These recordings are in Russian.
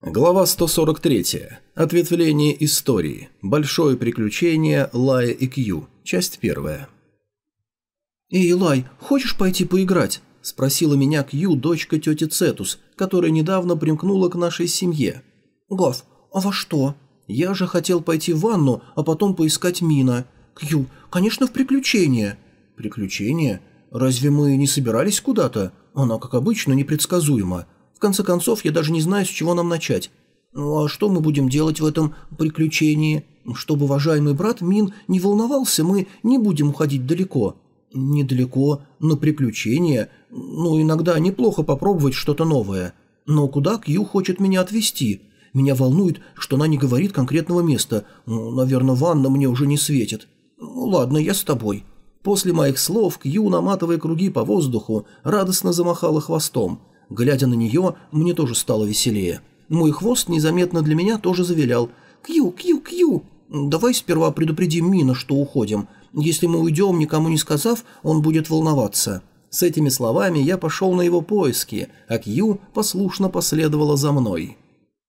Глава 143. Ответвление истории. Большое приключение Лая и Кью. Часть первая. «Эй, Лай, хочешь пойти поиграть?» – спросила меня Кью, дочка тети Цетус, которая недавно примкнула к нашей семье. «Гав, а во что?» «Я же хотел пойти в ванну, а потом поискать Мина». «Кью, конечно, в приключение». «Приключение? Разве мы не собирались куда-то? Она, как обычно, непредсказуема». В конце концов, я даже не знаю, с чего нам начать. Ну а что мы будем делать в этом приключении? Чтобы уважаемый брат Мин не волновался, мы не будем уходить далеко. Недалеко, на приключения. Ну, иногда неплохо попробовать что-то новое. Но куда Кью хочет меня отвезти? Меня волнует, что она не говорит конкретного места. Ну, наверное, ванна мне уже не светит. Ну, ладно, я с тобой. После моих слов Кью, наматывая круги по воздуху, радостно замахала хвостом. Глядя на нее, мне тоже стало веселее. Мой хвост незаметно для меня тоже завилял. «Кью, кью, кью!» «Давай сперва предупредим Мина, что уходим. Если мы уйдем, никому не сказав, он будет волноваться». С этими словами я пошел на его поиски, а Кью послушно последовала за мной.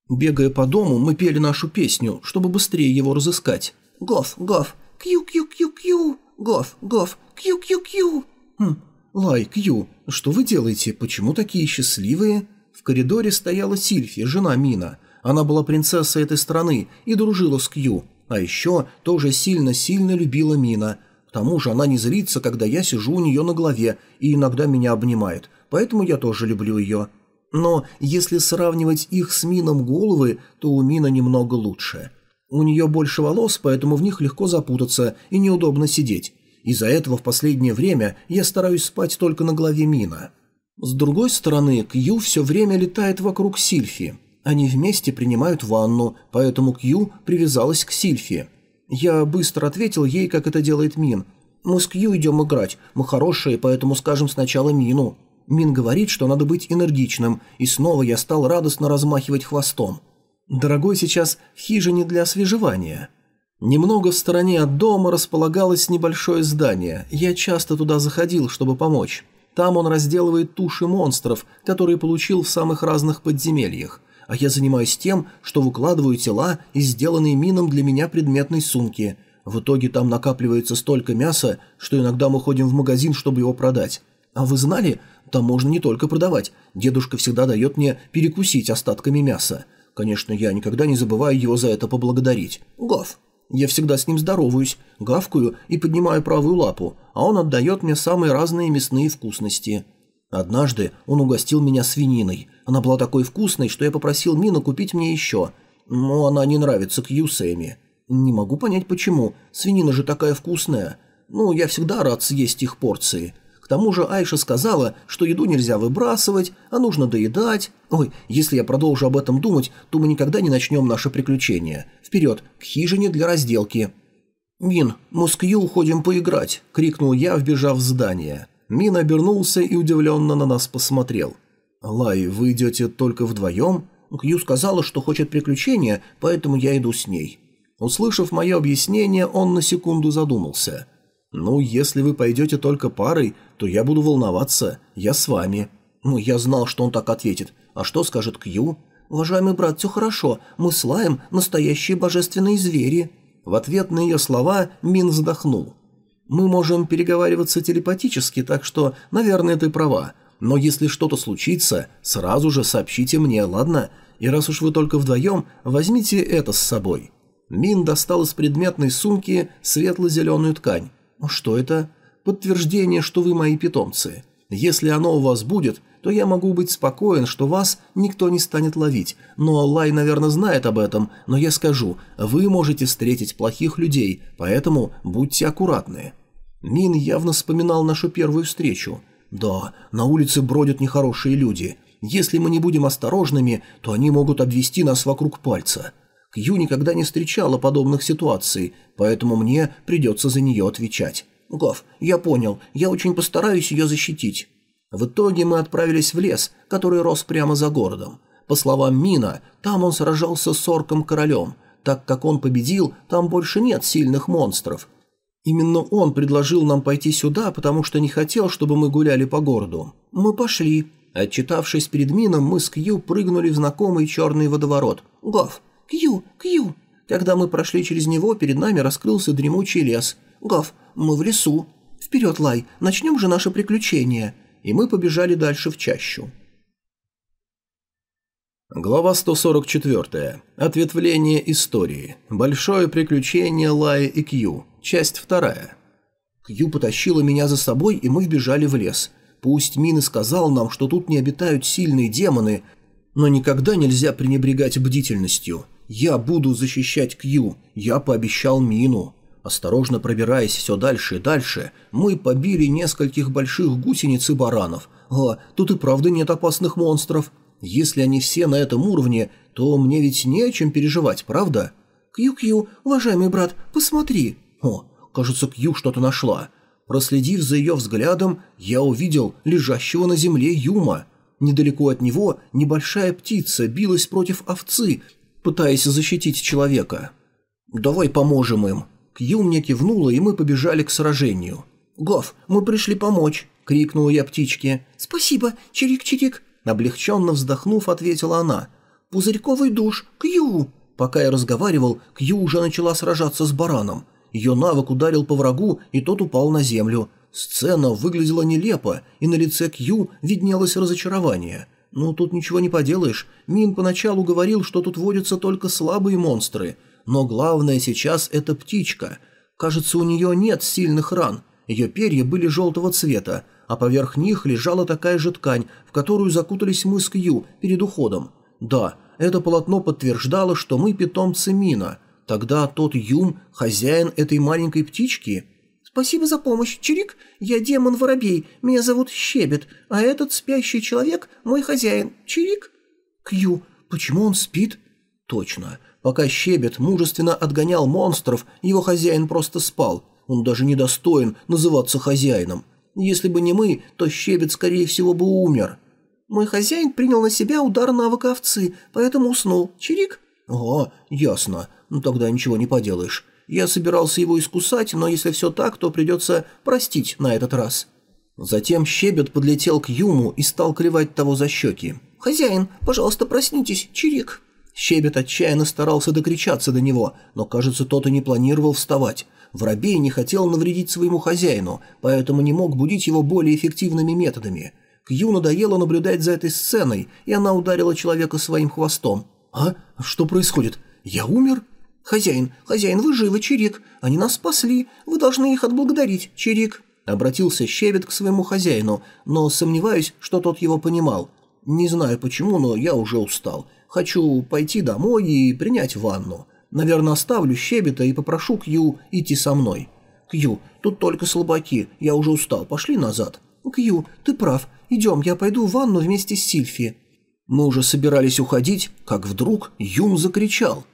Бегая по дому, мы пели нашу песню, чтобы быстрее его разыскать. «Гоф, гоф, кью-кью-кью-кью, гоф, гоф, кью-кью-кью». Хм, «Лай, Кью, что вы делаете? Почему такие счастливые?» В коридоре стояла Сильфи, жена Мина. Она была принцессой этой страны и дружила с Кью. А еще тоже сильно-сильно любила Мина. К тому же она не злится, когда я сижу у нее на голове и иногда меня обнимает. Поэтому я тоже люблю ее. Но если сравнивать их с Мином головы, то у Мина немного лучше. У нее больше волос, поэтому в них легко запутаться и неудобно сидеть. Из-за этого в последнее время я стараюсь спать только на голове Мина. С другой стороны, Кью все время летает вокруг Сильфи. Они вместе принимают ванну, поэтому Кью привязалась к Сильфи. Я быстро ответил ей, как это делает Мин. «Мы с Кью идем играть. Мы хорошие, поэтому скажем сначала Мину». Мин говорит, что надо быть энергичным, и снова я стал радостно размахивать хвостом. «Дорогой сейчас в хижине для освежевания». Немного в стороне от дома располагалось небольшое здание. Я часто туда заходил, чтобы помочь. Там он разделывает туши монстров, которые получил в самых разных подземельях. А я занимаюсь тем, что выкладываю тела из сделанной мином для меня предметной сумки. В итоге там накапливается столько мяса, что иногда мы ходим в магазин, чтобы его продать. А вы знали, там можно не только продавать. Дедушка всегда дает мне перекусить остатками мяса. Конечно, я никогда не забываю его за это поблагодарить. Гав. Я всегда с ним здороваюсь, гавкаю и поднимаю правую лапу, а он отдает мне самые разные мясные вкусности. Однажды он угостил меня свининой. Она была такой вкусной, что я попросил Мину купить мне еще. Но она не нравится к Юсэми. Не могу понять почему. Свинина же такая вкусная. Ну, я всегда рад съесть их порции тому же Айша сказала, что еду нельзя выбрасывать, а нужно доедать. Ой, если я продолжу об этом думать, то мы никогда не начнем наше приключение. Вперед, к хижине для разделки. «Мин, мы с Кью уходим поиграть», — крикнул я, вбежав в здание. Мин обернулся и удивленно на нас посмотрел. «Лай, вы идете только вдвоем?» Кью сказала, что хочет приключения, поэтому я иду с ней. Услышав мое объяснение, он на секунду задумался — «Ну, если вы пойдете только парой, то я буду волноваться. Я с вами». Ну, я знал, что он так ответит. А что скажет Кью? «Уважаемый брат, все хорошо. Мы с Лаем настоящие божественные звери». В ответ на ее слова Мин вздохнул. «Мы можем переговариваться телепатически, так что, наверное, ты права. Но если что-то случится, сразу же сообщите мне, ладно? И раз уж вы только вдвоем, возьмите это с собой». Мин достал из предметной сумки светло-зеленую ткань. «Что это?» «Подтверждение, что вы мои питомцы. Если оно у вас будет, то я могу быть спокоен, что вас никто не станет ловить. Но Лай, наверное, знает об этом, но я скажу, вы можете встретить плохих людей, поэтому будьте аккуратны». Мин явно вспоминал нашу первую встречу. «Да, на улице бродят нехорошие люди. Если мы не будем осторожными, то они могут обвести нас вокруг пальца. Кью никогда не встречала подобных ситуаций, поэтому мне придется за нее отвечать. «Гав, я понял, я очень постараюсь ее защитить». В итоге мы отправились в лес, который рос прямо за городом. По словам Мина, там он сражался с орком-королем. Так как он победил, там больше нет сильных монстров. Именно он предложил нам пойти сюда, потому что не хотел, чтобы мы гуляли по городу. Мы пошли. Отчитавшись перед Мином, мы с Кью прыгнули в знакомый черный водоворот. Гав! Кью! Кью! Когда мы прошли через него, перед нами раскрылся дремучий лес. Гав! Мы в лесу. Вперед, Лай, начнем же наше приключение. И мы побежали дальше в чащу. Глава 144. Ответвление истории. Большое приключение Лая и Кью. Часть вторая. Кью потащила меня за собой, и мы вбежали в лес. Пусть Мин и сказал нам, что тут не обитают сильные демоны, но никогда нельзя пренебрегать бдительностью. Я буду защищать Кью, я пообещал Мину. Осторожно пробираясь все дальше и дальше, мы побили нескольких больших гусениц и баранов. А, тут и правда нет опасных монстров. Если они все на этом уровне, то мне ведь не о чем переживать, правда? Кью-Кью, уважаемый брат, посмотри. О, кажется, Кью что-то нашла. Проследив за ее взглядом, я увидел лежащего на земле Юма. Недалеко от него небольшая птица билась против овцы, пытаясь защитить человека. «Давай поможем им». Кью мне кивнула, и мы побежали к сражению. «Гов, мы пришли помочь!» – крикнула я птичке. «Спасибо, чирик-чирик!» Облегченно вздохнув, ответила она. «Пузырьковый душ! Кью!» Пока я разговаривал, Кью уже начала сражаться с бараном. Ее навык ударил по врагу, и тот упал на землю. Сцена выглядела нелепо, и на лице Кью виднелось разочарование. Ну, тут ничего не поделаешь. Мин поначалу говорил, что тут водятся только слабые монстры. Но главное сейчас это птичка. Кажется, у нее нет сильных ран. Ее перья были желтого цвета, а поверх них лежала такая же ткань, в которую закутались мы с Кью перед уходом. Да, это полотно подтверждало, что мы питомцы Мина. Тогда тот Юм – хозяин этой маленькой птички. «Спасибо за помощь, Чирик. Я демон-воробей, меня зовут Щебет, а этот спящий человек – мой хозяин, Чирик». «Кью, почему он спит?» «Точно. Пока Щебет мужественно отгонял монстров, его хозяин просто спал. Он даже не достоин называться хозяином. Если бы не мы, то щебет, скорее всего, бы умер. Мой хозяин принял на себя удар навыка овцы, поэтому уснул. Чирик? О, ясно. Ну тогда ничего не поделаешь. Я собирался его искусать, но если все так, то придется простить на этот раз. Затем щебет подлетел к Юму и стал клевать того за щеки. «Хозяин, пожалуйста, проснитесь, Чирик!» Щебет отчаянно старался докричаться до него, но, кажется, тот и не планировал вставать. Воробей не хотел навредить своему хозяину, поэтому не мог будить его более эффективными методами. Кью надоело наблюдать за этой сценой, и она ударила человека своим хвостом. «А? Что происходит? Я умер?» «Хозяин, хозяин, вы живы, Чирик. Они нас спасли. Вы должны их отблагодарить, Чирик». Обратился Щебет к своему хозяину, но сомневаюсь, что тот его понимал. «Не знаю почему, но я уже устал. Хочу пойти домой и принять ванну. Наверное, оставлю щебета и попрошу Кью идти со мной. Кью, тут только слабаки, я уже устал, пошли назад. Кью, ты прав, идем, я пойду в ванну вместе с Сильфи. Мы уже собирались уходить, как вдруг Юм закричал.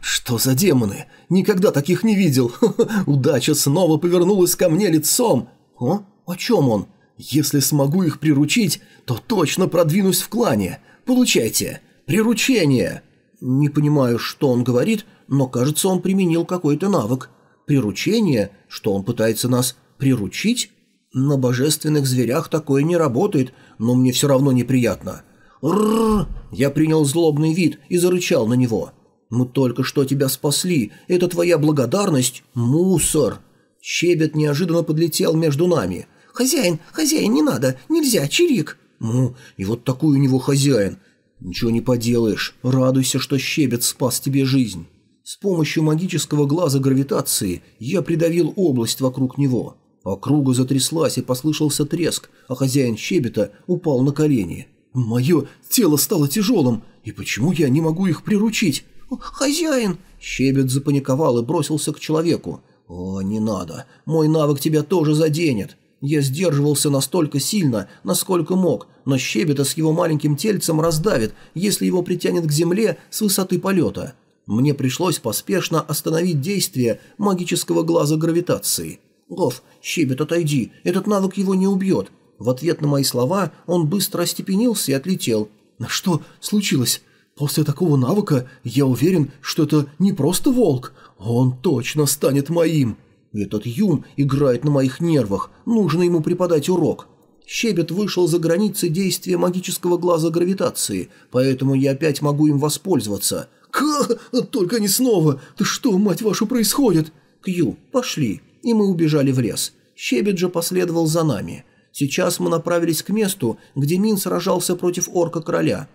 «Что за демоны? Никогда таких не видел! Удача снова повернулась ко мне лицом!» «О? О чем он?» «Если смогу их приручить, то точно продвинусь в клане! Получайте! Приручение!» Не понимаю, что он говорит, но кажется, он применил какой-то навык. Приручение? Что он пытается нас приручить? На божественных зверях такое не работает, но мне все равно неприятно. Рррр! Я принял злобный вид и зарычал на него. Мы только что тебя спасли. Это твоя благодарность? Мусор! Щебет неожиданно подлетел между нами. «Хозяин, хозяин, не надо, нельзя, чирик!» «Ну, и вот такой у него хозяин. Ничего не поделаешь, радуйся, что щебет спас тебе жизнь». С помощью магического глаза гравитации я придавил область вокруг него. Округа затряслась и послышался треск, а хозяин щебета упал на колени. «Мое тело стало тяжелым, и почему я не могу их приручить?» «Хозяин!» Щебет запаниковал и бросился к человеку. «О, не надо, мой навык тебя тоже заденет!» Я сдерживался настолько сильно, насколько мог, но щебета с его маленьким тельцем раздавит, если его притянет к земле с высоты полета. Мне пришлось поспешно остановить действие магического глаза гравитации. «Гоф, щебет, отойди, этот навык его не убьет». В ответ на мои слова он быстро остепенился и отлетел. «Что случилось? После такого навыка я уверен, что это не просто волк. Он точно станет моим. Этот Юм играет на моих нервах, нужно ему преподать урок». Щебет вышел за границы действия магического глаза гравитации, поэтому я опять могу им воспользоваться. К, только не снова! Ты что, мать вашу, происходит? Кью, пошли. И мы убежали в лес. Щебет же последовал за нами. Сейчас мы направились к месту, где Мин сражался против орка-короля.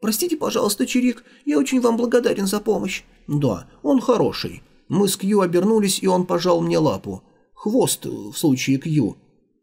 «Простите, пожалуйста, Чирик, я очень вам благодарен за помощь». «Да, он хороший». Мы с Кью обернулись, и он пожал мне лапу. Хвост в случае Кью.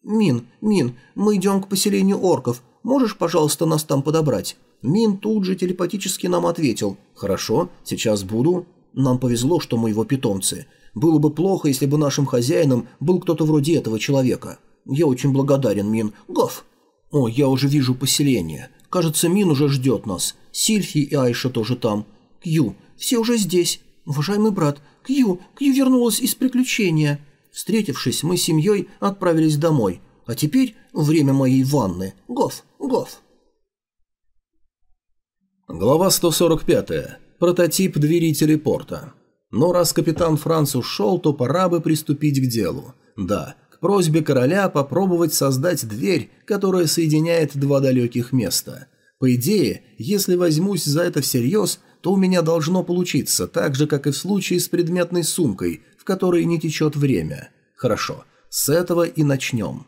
«Мин, Мин, мы идем к поселению орков. Можешь, пожалуйста, нас там подобрать?» Мин тут же телепатически нам ответил. «Хорошо, сейчас буду». Нам повезло, что мы его питомцы. Было бы плохо, если бы нашим хозяином был кто-то вроде этого человека. Я очень благодарен, Мин. Гав. О, я уже вижу поселение. Кажется, Мин уже ждет нас. Сильфи и Айша тоже там. Кью, все уже здесь. Уважаемый брат, Кью, Кью вернулась из приключения. Встретившись, мы с семьей отправились домой. А теперь время моей ванны. Гоф, гоф. Глава 145. Прототип двери телепорта. Но раз капитан Франц ушел, то пора бы приступить к делу. Да, просьбе короля попробовать создать дверь, которая соединяет два далеких места. По идее, если возьмусь за это всерьез, то у меня должно получиться, так же, как и в случае с предметной сумкой, в которой не течет время. Хорошо, с этого и начнем.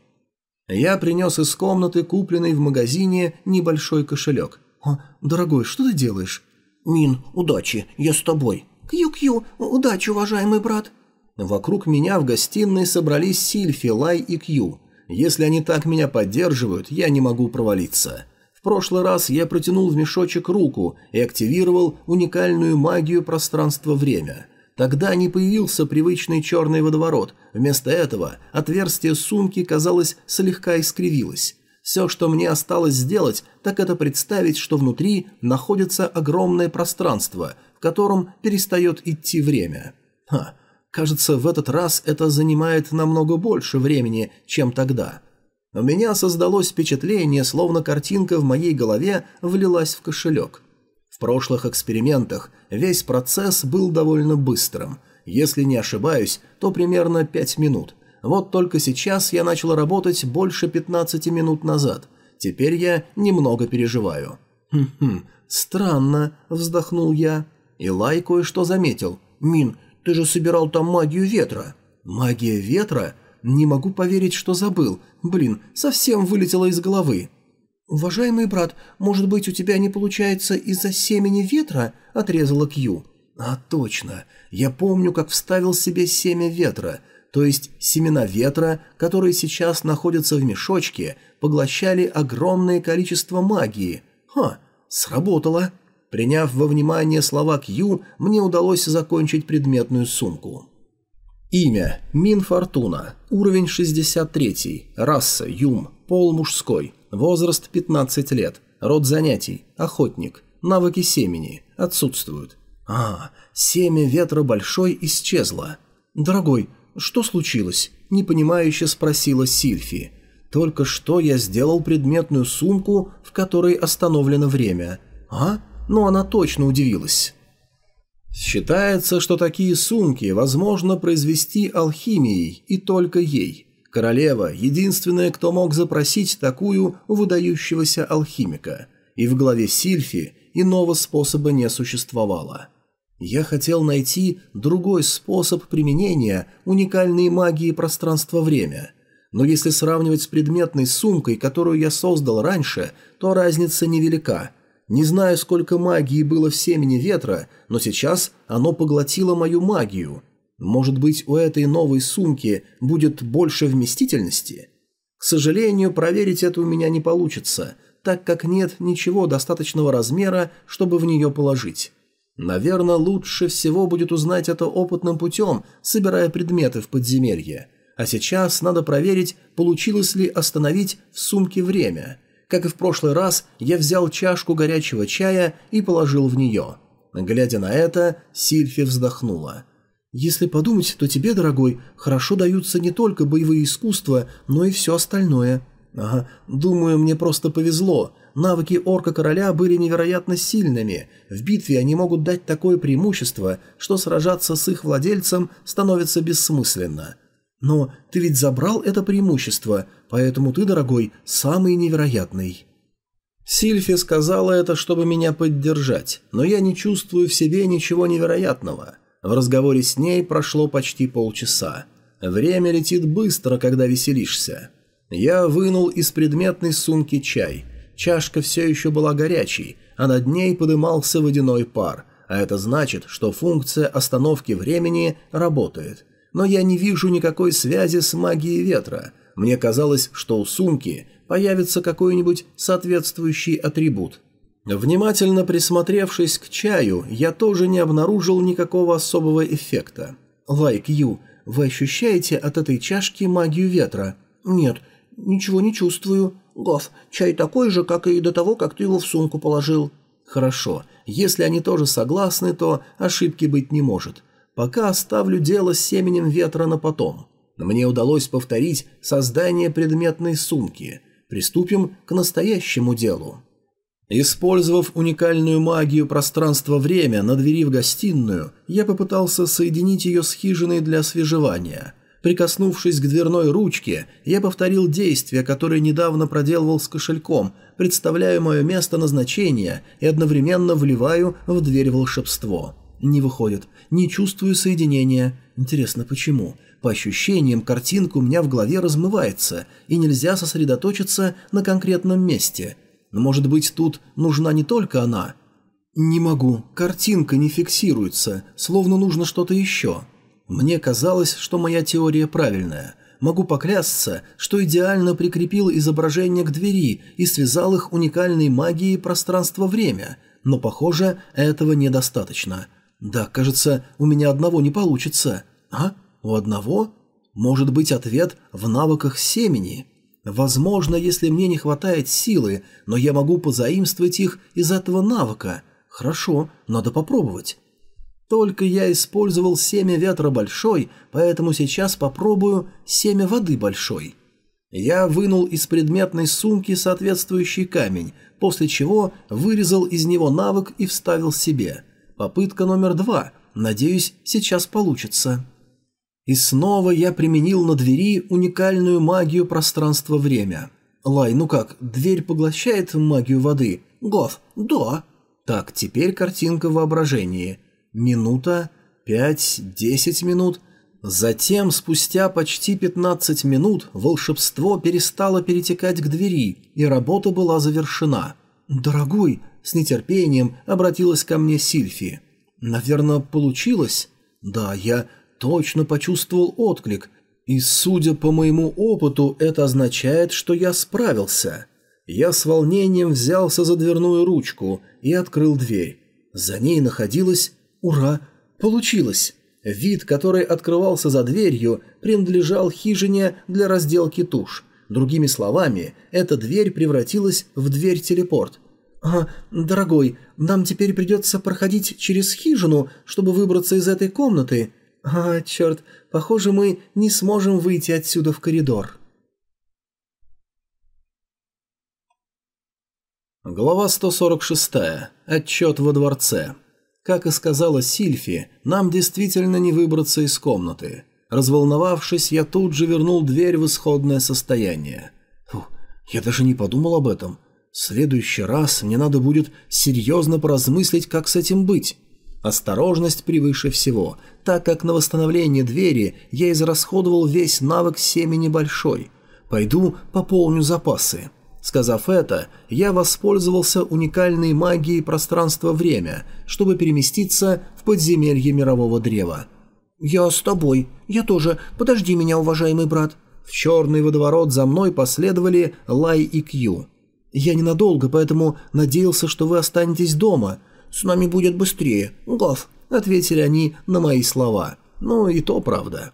Я принес из комнаты купленный в магазине небольшой кошелек. «О, дорогой, что ты делаешь?» «Мин, удачи, я с тобой». «Кью-кью, удачи, уважаемый брат». Вокруг меня в гостиной собрались Сильфи, Лай и Кью. Если они так меня поддерживают, я не могу провалиться. В прошлый раз я протянул в мешочек руку и активировал уникальную магию пространства-время. Тогда не появился привычный черный водоворот. Вместо этого отверстие сумки, казалось, слегка искривилось. Все, что мне осталось сделать, так это представить, что внутри находится огромное пространство, в котором перестает идти время. Ха, кажется, в этот раз это занимает намного больше времени, чем тогда. У меня создалось впечатление, словно картинка в моей голове влилась в кошелек. В прошлых экспериментах весь процесс был довольно быстрым. Если не ошибаюсь, то примерно 5 минут. Вот только сейчас я начал работать больше 15 минут назад. Теперь я немного переживаю. «Хм-хм, странно», – вздохнул я. Илай кое-что заметил. «Мин, ты же собирал там магию ветра». «Магия ветра? Не могу поверить, что забыл. Блин, совсем вылетело из головы». «Уважаемый брат, может быть, у тебя не получается из-за семени ветра?» – отрезала Кью. «А точно. Я помню, как вставил себе семя ветра. То есть семена ветра, которые сейчас находятся в мешочке, поглощали огромное количество магии. Ха, сработало». Приняв во внимание слова Кью, мне удалось закончить предметную сумку. Имя – Мин Фортуна, уровень 63, раса – Юм, пол мужской, возраст 15 лет, род занятий – охотник, навыки семени – отсутствуют. А, семя ветра большой исчезло. «Дорогой, что случилось?» – непонимающе спросила Сильфи. «Только что я сделал предметную сумку, в которой остановлено время. А?» Но она точно удивилась. Считается, что такие сумки возможно произвести алхимией и только ей. Королева – единственная, кто мог запросить такую выдающегося алхимика. И в главе Сильфи иного способа не существовало. Я хотел найти другой способ применения уникальной магии пространства-время. Но если сравнивать с предметной сумкой, которую я создал раньше, то разница невелика – не знаю, сколько магии было в семени ветра, но сейчас оно поглотило мою магию. Может быть, у этой новой сумки будет больше вместительности? К сожалению, проверить это у меня не получится, так как нет ничего достаточного размера, чтобы в нее положить. Наверное, лучше всего будет узнать это опытным путем, собирая предметы в подземелье. А сейчас надо проверить, получилось ли остановить в сумке время – как и в прошлый раз, я взял чашку горячего чая и положил в нее. Глядя на это, Сильфи вздохнула. «Если подумать, то тебе, дорогой, хорошо даются не только боевые искусства, но и все остальное». «Ага, думаю, мне просто повезло. Навыки орка-короля были невероятно сильными. В битве они могут дать такое преимущество, что сражаться с их владельцем становится бессмысленно». Но ты ведь забрал это преимущество, поэтому ты, дорогой, самый невероятный. Сильфи сказала это, чтобы меня поддержать, но я не чувствую в себе ничего невероятного. В разговоре с ней прошло почти полчаса. Время летит быстро, когда веселишься. Я вынул из предметной сумки чай. Чашка все еще была горячей, а над ней подымался водяной пар, а это значит, что функция остановки времени работает. Но я не вижу никакой связи с магией ветра. Мне казалось, что у сумки появится какой-нибудь соответствующий атрибут. Внимательно присмотревшись к чаю, я тоже не обнаружил никакого особого эффекта. «Лайк Ю, вы ощущаете от этой чашки магию ветра?» «Нет, ничего не чувствую. Гоф, чай такой же, как и до того, как ты его в сумку положил». «Хорошо. Если они тоже согласны, то ошибки быть не может. Пока оставлю дело с семенем ветра на потом. Мне удалось повторить создание предметной сумки. Приступим к настоящему делу. Использовав уникальную магию пространства-время на двери в гостиную, я попытался соединить ее с хижиной для освежевания. Прикоснувшись к дверной ручке, я повторил действие, которое недавно проделывал с кошельком, представляю мое место назначения и одновременно вливаю в дверь волшебство. Не выходит, не чувствую соединения. Интересно, почему? По ощущениям, картинка у меня в голове размывается, и нельзя сосредоточиться на конкретном месте. Но, может быть, тут нужна не только она? Не могу, картинка не фиксируется, словно нужно что-то еще. Мне казалось, что моя теория правильная. Могу поклясться, что идеально прикрепил изображение к двери и связал их уникальной магией пространства-время, но, похоже, этого недостаточно. Да, кажется, у меня одного не получится. А? У одного? Может быть ответ в навыках семени? Возможно, если мне не хватает силы, но я могу позаимствовать их из этого навыка. Хорошо, надо попробовать. Только я использовал семя ветра большой, поэтому сейчас попробую семя воды большой. Я вынул из предметной сумки соответствующий камень, после чего вырезал из него навык и вставил себе. Попытка номер два. Надеюсь, сейчас получится. И снова я применил на двери уникальную магию пространства-время. Лай, ну как, дверь поглощает магию воды? Гоф, да. Так, теперь картинка воображения. Минута, пять, десять минут. Затем, спустя почти пятнадцать минут, волшебство перестало перетекать к двери, и работа была завершена. «Дорогой», — с нетерпением обратилась ко мне Сильфи. «Наверное, получилось?» «Да, я точно почувствовал отклик, и, судя по моему опыту, это означает, что я справился. Я с волнением взялся за дверную ручку и открыл дверь. За ней находилась... Ура! Получилось! Вид, который открывался за дверью, принадлежал хижине для разделки туш. Другими словами, эта дверь превратилась в дверь-телепорт. «А, дорогой, нам теперь придется проходить через хижину, чтобы выбраться из этой комнаты», «А, черт, похоже, мы не сможем выйти отсюда в коридор». Глава 146. Отчет во дворце. Как и сказала Сильфи, нам действительно не выбраться из комнаты. Разволновавшись, я тут же вернул дверь в исходное состояние. Фу, я даже не подумал об этом. Следующий раз мне надо будет серьезно поразмыслить, как с этим быть. Осторожность превыше всего, так как на восстановление двери я израсходовал весь навык семени большой. Пойду пополню запасы. Сказав это, я воспользовался уникальной магией пространства-время, чтобы переместиться в подземелье мирового древа. «Я с тобой. Я тоже. Подожди меня, уважаемый брат». В черный водоворот за мной последовали Лай и Кью. «Я ненадолго, поэтому надеялся, что вы останетесь дома. С нами будет быстрее. Гав», — ответили они на мои слова. Ну и то правда.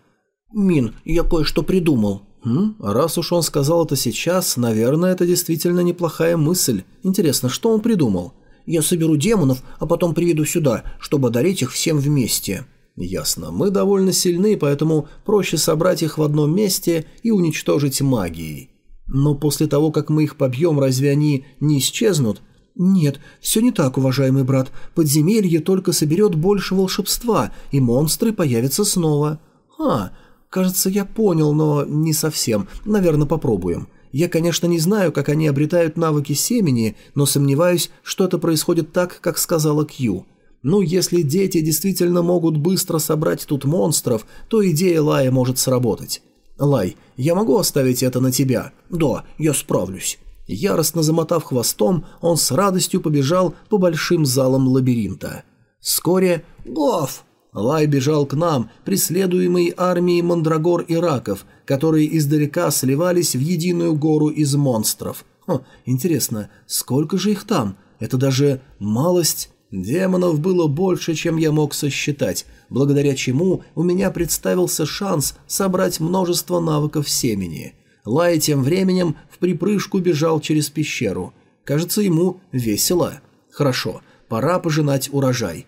«Мин, я кое-что придумал». Хм, раз уж он сказал это сейчас, наверное, это действительно неплохая мысль. Интересно, что он придумал? Я соберу демонов, а потом приведу сюда, чтобы одарить их всем вместе. Ясно. Мы довольно сильны, поэтому проще собрать их в одном месте и уничтожить магией. Но после того, как мы их побьем, разве они не исчезнут? «Нет, все не так, уважаемый брат. Подземелье только соберет больше волшебства, и монстры появятся снова». «А, Кажется, я понял, но не совсем. Наверное, попробуем. Я, конечно, не знаю, как они обретают навыки семени, но сомневаюсь, что это происходит так, как сказала Кью. Ну, если дети действительно могут быстро собрать тут монстров, то идея Лая может сработать. Лай, я могу оставить это на тебя? Да, я справлюсь. Яростно замотав хвостом, он с радостью побежал по большим залам лабиринта. Вскоре «Гов!» Лай бежал к нам, преследуемый армией мандрагор и раков, которые издалека сливались в единую гору из монстров. Хм, интересно, сколько же их там? Это даже малость... Демонов было больше, чем я мог сосчитать, благодаря чему у меня представился шанс собрать множество навыков семени. Лай тем временем в припрыжку бежал через пещеру. Кажется, ему весело. Хорошо, пора пожинать урожай.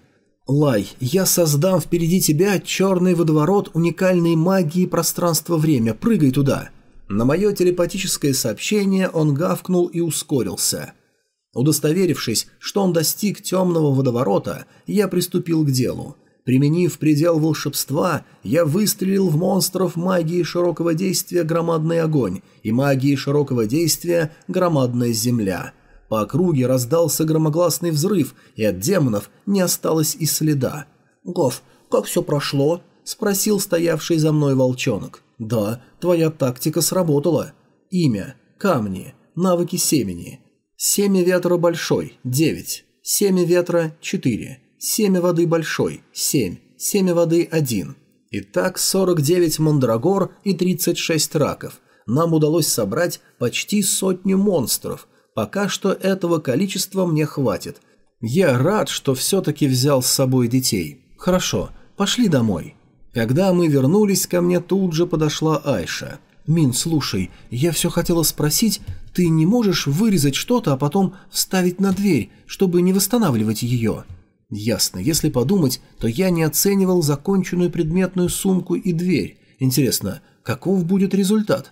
«Лай, я создам впереди тебя черный водоворот уникальной магии пространства-время. Прыгай туда!» На мое телепатическое сообщение он гавкнул и ускорился. Удостоверившись, что он достиг темного водоворота, я приступил к делу. Применив предел волшебства, я выстрелил в монстров магии широкого действия «Громадный огонь» и магии широкого действия «Громадная земля». По округе раздался громогласный взрыв, и от демонов не осталось и следа. «Гоф, как все прошло?» – спросил стоявший за мной волчонок. «Да, твоя тактика сработала. Имя, камни, навыки семени. Семя ветра большой – девять. Семя ветра – четыре. Семя воды большой – семь. Семя воды – один. Итак, 49 мандрагор и 36 раков. Нам удалось собрать почти сотню монстров – Пока что этого количества мне хватит. Я рад, что все-таки взял с собой детей. Хорошо, пошли домой. Когда мы вернулись, ко мне тут же подошла Айша. «Мин, слушай, я все хотела спросить, ты не можешь вырезать что-то, а потом вставить на дверь, чтобы не восстанавливать ее?» «Ясно. Если подумать, то я не оценивал законченную предметную сумку и дверь. Интересно, каков будет результат?»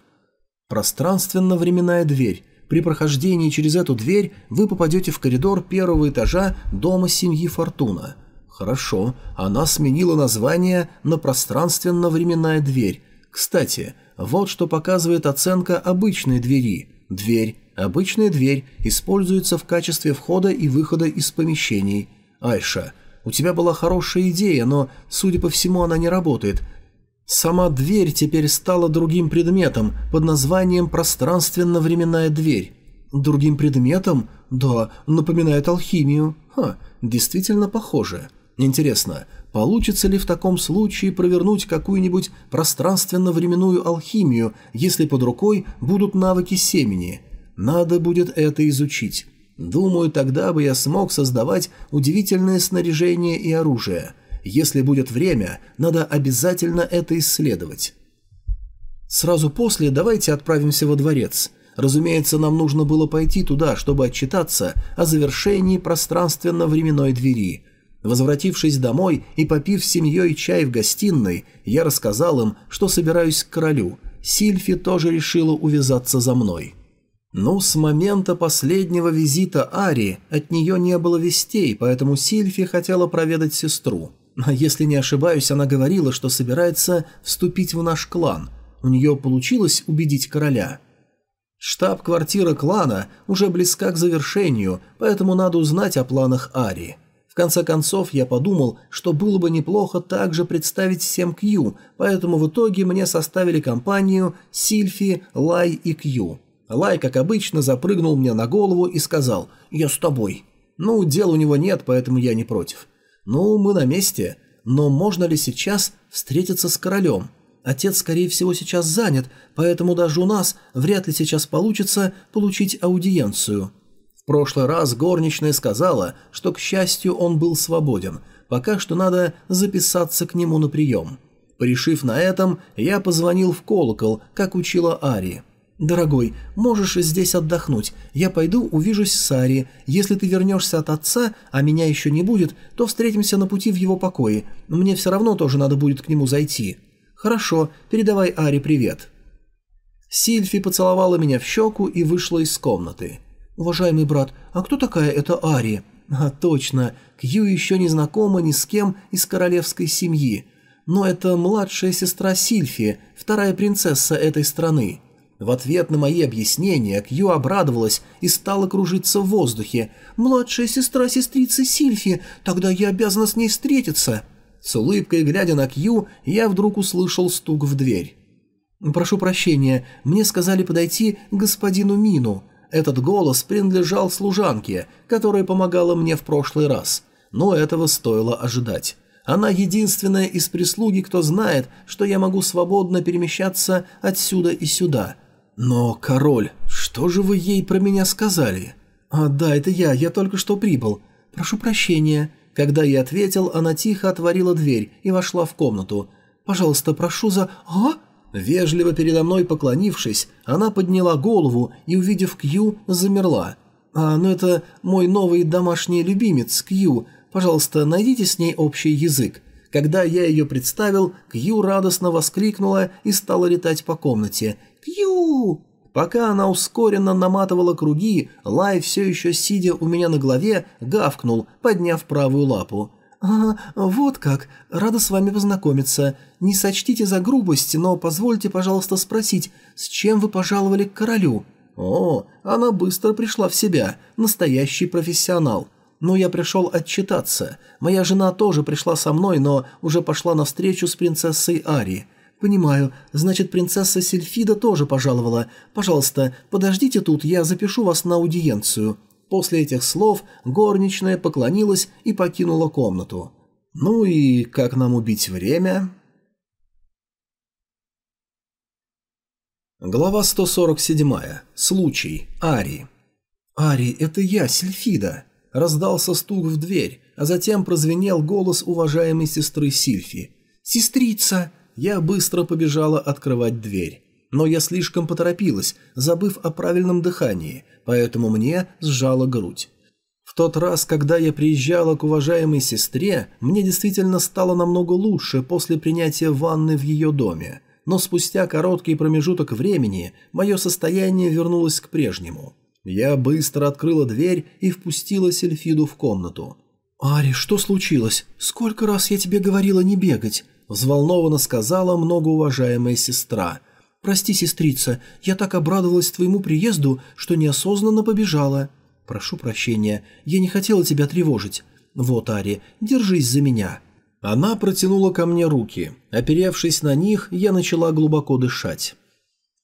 «Пространственно-временная дверь. При прохождении через эту дверь вы попадете в коридор первого этажа дома семьи Фортуна. Хорошо, она сменила название на пространственно-временная дверь. Кстати, вот что показывает оценка обычной двери. Дверь, обычная дверь, используется в качестве входа и выхода из помещений. Айша, у тебя была хорошая идея, но, судя по всему, она не работает. Сама дверь теперь стала другим предметом под названием «пространственно-временная дверь». Другим предметом? Да, напоминает алхимию. Ха, действительно похоже. Интересно, получится ли в таком случае провернуть какую-нибудь пространственно-временную алхимию, если под рукой будут навыки семени? Надо будет это изучить. Думаю, тогда бы я смог создавать удивительное снаряжение и оружие – если будет время, надо обязательно это исследовать. Сразу после давайте отправимся во дворец. Разумеется, нам нужно было пойти туда, чтобы отчитаться о завершении пространственно-временной двери. Возвратившись домой и попив с семьей чай в гостиной, я рассказал им, что собираюсь к королю. Сильфи тоже решила увязаться за мной. Ну, с момента последнего визита Ари от нее не было вестей, поэтому Сильфи хотела проведать сестру. А если не ошибаюсь, она говорила, что собирается вступить в наш клан. У нее получилось убедить короля. Штаб-квартира клана уже близка к завершению, поэтому надо узнать о планах Ари. В конце концов, я подумал, что было бы неплохо также представить всем Кью, поэтому в итоге мне составили компанию Сильфи, Лай и Кью. Лай, как обычно, запрыгнул мне на голову и сказал «Я с тобой». Ну, дел у него нет, поэтому я не против. «Ну, мы на месте, но можно ли сейчас встретиться с королем? Отец, скорее всего, сейчас занят, поэтому даже у нас вряд ли сейчас получится получить аудиенцию». Прошлый раз горничная сказала, что, к счастью, он был свободен, пока что надо записаться к нему на прием. Порешив на этом, я позвонил в колокол, как учила Ари. «Дорогой, можешь здесь отдохнуть. Я пойду увижусь с Сари. Если ты вернешься от отца, а меня еще не будет, то встретимся на пути в его покое. Мне все равно тоже надо будет к нему зайти». «Хорошо, передавай Ари привет». Сильфи поцеловала меня в щеку и вышла из комнаты. «Уважаемый брат, а кто такая эта Ари?» «А, точно, Кью еще не знакома ни с кем из королевской семьи. но это младшая сестра Сильфи, вторая принцесса этой страны. В ответ на мои объяснения Кью обрадовалась и стала кружиться в воздухе. «Младшая сестра сестрицы Сильфи, тогда я обязана с ней встретиться». С улыбкой глядя на Кью, я вдруг услышал стук в дверь. «Прошу прощения, мне сказали подойти к господину Мину». Этот голос принадлежал служанке, которая помогала мне в прошлый раз, но этого стоило ожидать. Она единственная из прислуги, кто знает, что я могу свободно перемещаться отсюда и сюда. Но, король, что же вы ей про меня сказали? А, да, это я, я только что прибыл. Прошу прощения. Когда я ответил, она тихо отворила дверь и вошла в комнату. Пожалуйста, прошу за... А? Вежливо передо мной поклонившись, она подняла голову и, увидев Кью, замерла. «А, ну это мой новый домашний любимец, Кью. Пожалуйста, найдите с ней общий язык». Когда я ее представил, Кью радостно воскликнула и стала летать по комнате. «Кью!» Пока она ускоренно наматывала круги, Лай, все еще сидя у меня на голове, гавкнул, подняв правую лапу. «А, вот как. Рада с вами познакомиться. Не сочтите за грубость, но позвольте, пожалуйста, спросить, с чем вы пожаловали к королю?» «О, она быстро пришла в себя. Настоящий профессионал. Но я пришел отчитаться. Моя жена тоже пришла со мной, но уже пошла на встречу с принцессой Ари. «Понимаю. Значит, принцесса Сильфида тоже пожаловала. Пожалуйста, подождите тут, я запишу вас на аудиенцию». После этих слов горничная поклонилась и покинула комнату. «Ну и как нам убить время?» Глава 147. Случай. Ари. «Ари, это я, Сильфида!» Раздался стук в дверь, а затем прозвенел голос уважаемой сестры Сильфи. «Сестрица!» Я быстро побежала открывать дверь. Но я слишком поторопилась, забыв о правильном дыхании, поэтому мне сжала грудь. В тот раз, когда я приезжала к уважаемой сестре, мне действительно стало намного лучше после принятия ванны в ее доме, но спустя короткий промежуток времени мое состояние вернулось к прежнему. Я быстро открыла дверь и впустила Сельфиду в комнату. «Ари, что случилось? Сколько раз я тебе говорила не бегать?» – взволнованно сказала многоуважаемая сестра. «Прости, сестрица, я так обрадовалась твоему приезду, что неосознанно побежала». «Прошу прощения, я не хотела тебя тревожить. Вот, Ари, держись за меня». Она протянула ко мне руки. Оперевшись на них, я начала глубоко дышать.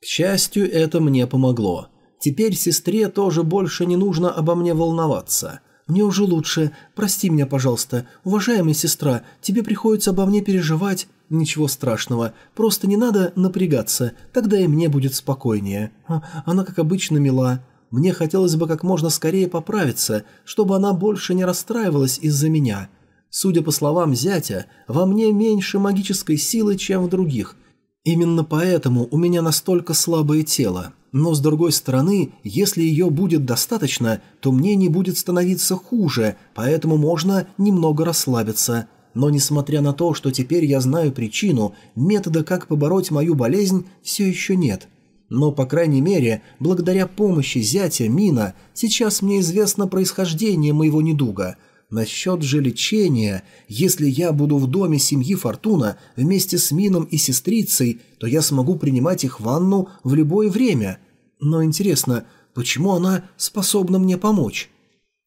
К счастью, это мне помогло. Теперь сестре тоже больше не нужно обо мне волноваться. Мне уже лучше. Прости меня, пожалуйста. Уважаемая сестра, тебе приходится обо мне переживать. Ничего страшного. Просто не надо напрягаться. Тогда и мне будет спокойнее. А, она, как обычно, мила. Мне хотелось бы как можно скорее поправиться, чтобы она больше не расстраивалась из-за меня. Судя по словам зятя, во мне меньше магической силы, чем в других. Именно поэтому у меня настолько слабое тело. Но с другой стороны, если ее будет достаточно, то мне не будет становиться хуже, поэтому можно немного расслабиться. Но несмотря на то, что теперь я знаю причину, метода, как побороть мою болезнь, все еще нет. Но, по крайней мере, благодаря помощи зятя Мина, сейчас мне известно происхождение моего недуга – Насчет же лечения, если я буду в доме семьи Фортуна вместе с Мином и сестрицей, то я смогу принимать их ванну в любое время. Но интересно, почему она способна мне помочь?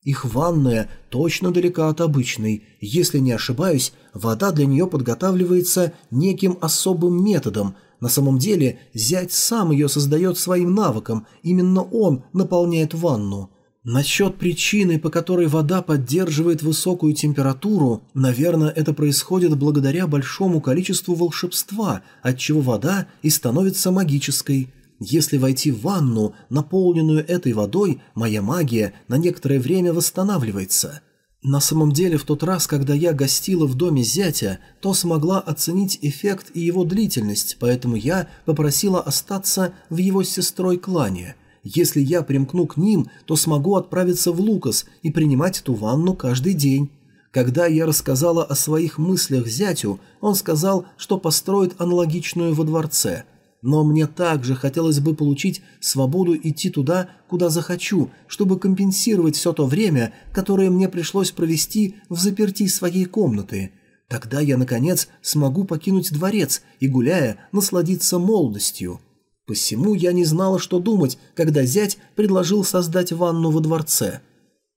Их ванная точно далека от обычной. Если не ошибаюсь, вода для нее подготавливается неким особым методом. На самом деле, зять сам ее создает своим навыком, именно он наполняет ванну. Насчет причины, по которой вода поддерживает высокую температуру, наверное, это происходит благодаря большому количеству волшебства, отчего вода и становится магической. Если войти в ванну, наполненную этой водой, моя магия на некоторое время восстанавливается. На самом деле, в тот раз, когда я гостила в доме зятя, то смогла оценить эффект и его длительность, поэтому я попросила остаться в его сестрой клане – если я примкну к ним, то смогу отправиться в Лукас и принимать эту ванну каждый день. Когда я рассказала о своих мыслях зятю, он сказал, что построит аналогичную во дворце. Но мне также хотелось бы получить свободу идти туда, куда захочу, чтобы компенсировать все то время, которое мне пришлось провести в заперти своей комнаты. Тогда я, наконец, смогу покинуть дворец и, гуляя, насладиться молодостью. Посему я не знала, что думать, когда зять предложил создать ванну во дворце.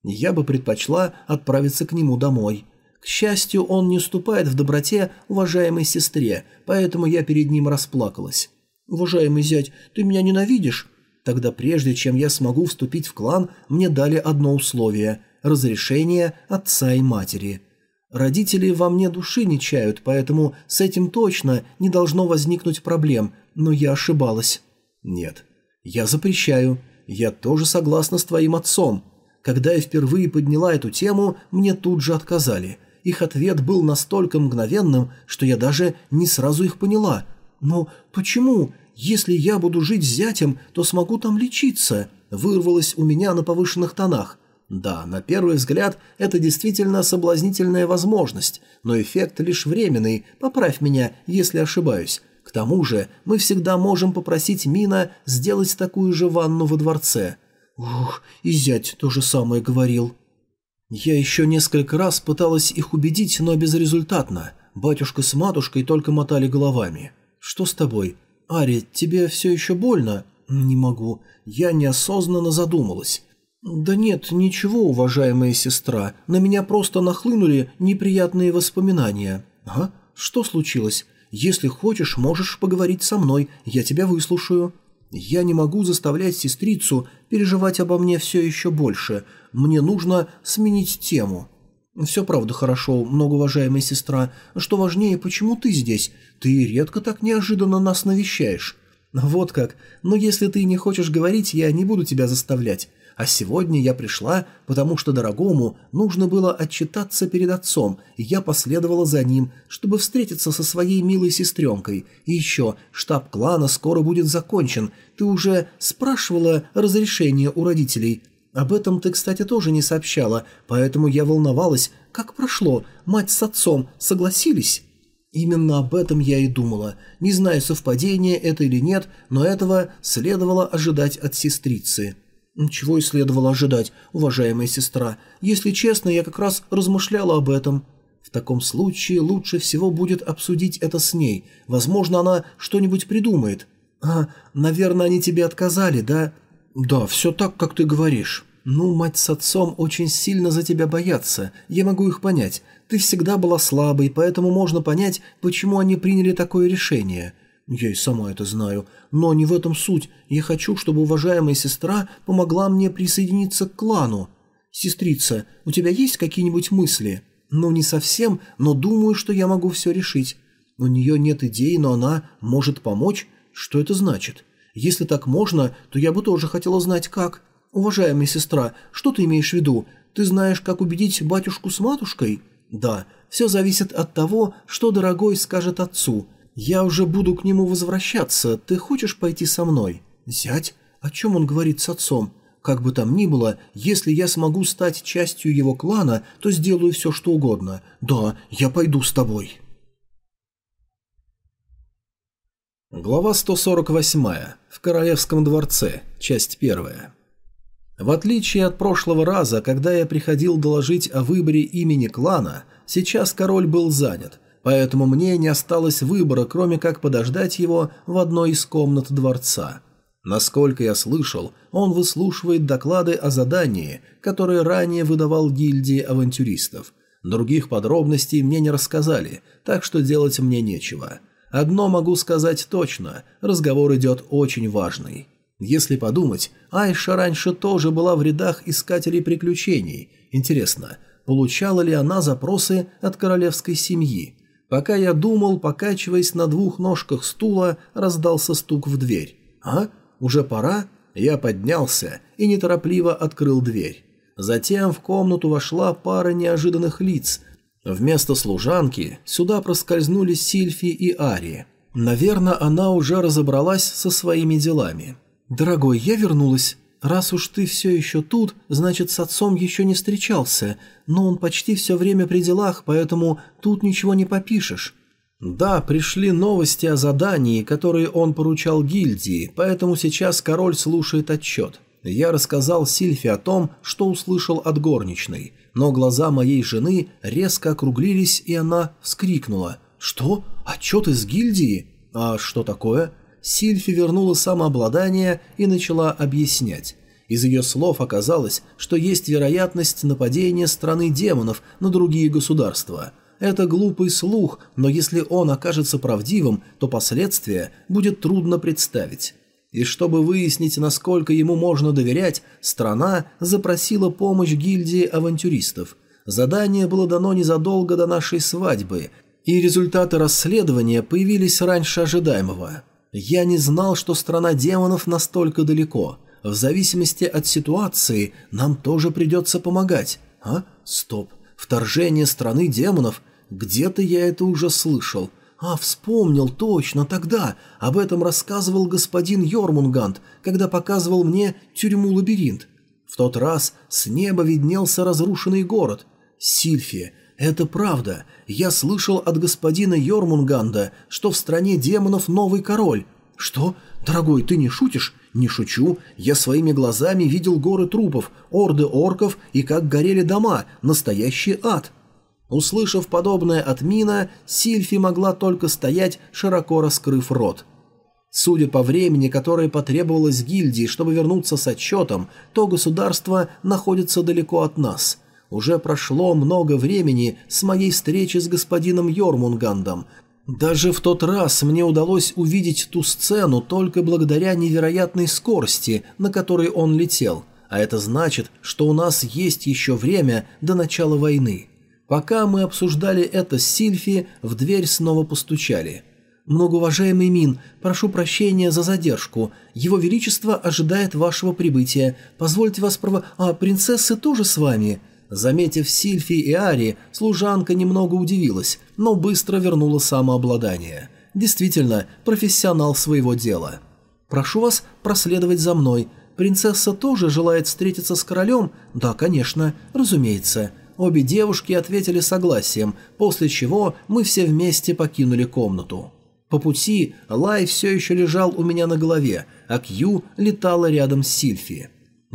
Я бы предпочла отправиться к нему домой. К счастью, он не уступает в доброте уважаемой сестре, поэтому я перед ним расплакалась. «Уважаемый зять, ты меня ненавидишь?» Тогда прежде, чем я смогу вступить в клан, мне дали одно условие – разрешение отца и матери. Родители во мне души не чают, поэтому с этим точно не должно возникнуть проблем, но я ошибалась. Нет, я запрещаю. Я тоже согласна с твоим отцом. Когда я впервые подняла эту тему, мне тут же отказали. Их ответ был настолько мгновенным, что я даже не сразу их поняла. Но почему? Если я буду жить с зятем, то смогу там лечиться. Вырвалось у меня на повышенных тонах. Да, на первый взгляд это действительно соблазнительная возможность, но эффект лишь временный, поправь меня, если ошибаюсь. Тому же мы всегда можем попросить Мина сделать такую же ванну во дворце. Ух, и зять то же самое говорил. Я еще несколько раз пыталась их убедить, но безрезультатно. Батюшка с матушкой только мотали головами. «Что с тобой? Ари, тебе все еще больно?» «Не могу. Я неосознанно задумалась. «Да нет, ничего, уважаемая сестра. На меня просто нахлынули неприятные воспоминания». «А? Что случилось? Если хочешь, можешь поговорить со мной, я тебя выслушаю». «Я не могу заставлять сестрицу переживать обо мне все еще больше. Мне нужно сменить тему». «Все правда хорошо, многоуважаемая сестра. Что важнее, почему ты здесь? Ты редко так неожиданно нас навещаешь». «Вот как. Но если ты не хочешь говорить, я не буду тебя заставлять. А сегодня я пришла, потому что дорогому нужно было отчитаться перед отцом, и я последовала за ним, чтобы встретиться со своей милой сестренкой. И еще, штаб клана скоро будет закончен. Ты уже спрашивала разрешение у родителей?» Об этом ты, кстати, тоже не сообщала, поэтому я волновалась, как прошло, мать с отцом согласились?» Именно об этом я и думала. Не знаю, совпадение это или нет, но этого следовало ожидать от сестрицы. «Чего и следовало ожидать, уважаемая сестра. Если честно, я как раз размышляла об этом». «В таком случае лучше всего будет обсудить это с ней. Возможно, она что-нибудь придумает». «А, наверное, они тебе отказали, да?» «Да, все так, как ты говоришь». «Ну, мать с отцом очень сильно за тебя боятся. Я могу их понять. Ты всегда была слабой, поэтому можно понять, почему они приняли такое решение». «Я и сама это знаю. Но не в этом суть. Я хочу, чтобы уважаемая сестра помогла мне присоединиться к клану. Сестрица, у тебя есть какие-нибудь мысли?» «Ну, не совсем, но думаю, что я могу все решить. У нее нет идей, но она может помочь. Что это значит? Если так можно, то я бы тоже хотела знать, как. Уважаемая сестра, что ты имеешь в виду? Ты знаешь, как убедить батюшку с матушкой?» «Да, все зависит от того, что дорогой скажет отцу». «Я уже буду к нему возвращаться. Ты хочешь пойти со мной?» «Зять? О чем он говорит с отцом?» «Как бы там ни было, если я смогу стать частью его клана, то сделаю все, что угодно. Да, я пойду с тобой». Глава 148. В Королевском дворце. Часть первая. В отличие от прошлого раза, когда я приходил доложить о выборе имени клана, сейчас король был занят – поэтому мне не осталось выбора, кроме как подождать его в одной из комнат дворца. Насколько я слышал, он выслушивает доклады о задании, которые ранее выдавал гильдии авантюристов. Других подробностей мне не рассказали, так что делать мне нечего. Одно могу сказать точно, разговор идет очень важный. Если подумать, Айша раньше тоже была в рядах искателей приключений. Интересно, получала ли она запросы от королевской семьи? Пока я думал, покачиваясь на двух ножках стула, раздался стук в дверь. «А? Уже пора?» Я поднялся и неторопливо открыл дверь. Затем в комнату вошла пара неожиданных лиц. Вместо служанки сюда проскользнули Сильфи и Ари. Наверное, она уже разобралась со своими делами. «Дорогой, я вернулась. Раз уж ты все еще тут, значит, с отцом еще не встречался, но он почти все время при делах, поэтому тут ничего не попишешь». «Да, пришли новости о задании, которые он поручал гильдии, поэтому сейчас король слушает отчет. Я рассказал Сильфе о том, что услышал от горничной. но глаза моей жены резко округлились, и она вскрикнула. «Что? Отчет из гильдии? А что такое?» Сильфи вернула самообладание и начала объяснять. Из ее слов оказалось, что есть вероятность нападения страны демонов на другие государства. Это глупый слух, но если он окажется правдивым, то последствия будет трудно представить. И чтобы выяснить, насколько ему можно доверять, страна запросила помощь гильдии авантюристов. Задание было дано незадолго до нашей свадьбы, и результаты расследования появились раньше ожидаемого. Я не знал, что страна демонов настолько далеко. В зависимости от ситуации нам тоже придется помогать. А? Стоп. Вторжение страны демонов? Где-то я это уже слышал. А, вспомнил, точно, тогда. Об этом рассказывал господин Йормунгант, когда показывал мне тюрьму-лабиринт. В тот раз с неба виднелся разрушенный город. Сильфия, это правда. Я слышал от господина Йормунганда, что в стране демонов новый король. Что? Дорогой, ты не шутишь? Не шучу. Я своими глазами видел горы трупов, орды орков и как горели дома. Настоящий ад. Услышав подобное от Мина, Сильфи могла только стоять, широко раскрыв рот. Судя по времени, которое потребовалось гильдии, чтобы вернуться с отчетом, то государство находится далеко от нас – уже прошло много времени с моей встречи с господином Йормунгандом. Даже в тот раз мне удалось увидеть ту сцену только благодаря невероятной скорости, на которой он летел. А это значит, что у нас есть еще время до начала войны. Пока мы обсуждали это с Сильфи, в дверь снова постучали. «Многоуважаемый Мин, прошу прощения за задержку. Его Величество ожидает вашего прибытия. Позвольте вас прово... А, принцессы тоже с вами?» Заметив Сильфи и Ари, служанка немного удивилась, но быстро вернула самообладание. Действительно, профессионал своего дела. «Прошу вас проследовать за мной. Принцесса тоже желает встретиться с королем?» «Да, конечно, разумеется». Обе девушки ответили согласием, после чего мы все вместе покинули комнату. По пути Лай все еще лежал у меня на голове, а Кью летала рядом с Сильфи.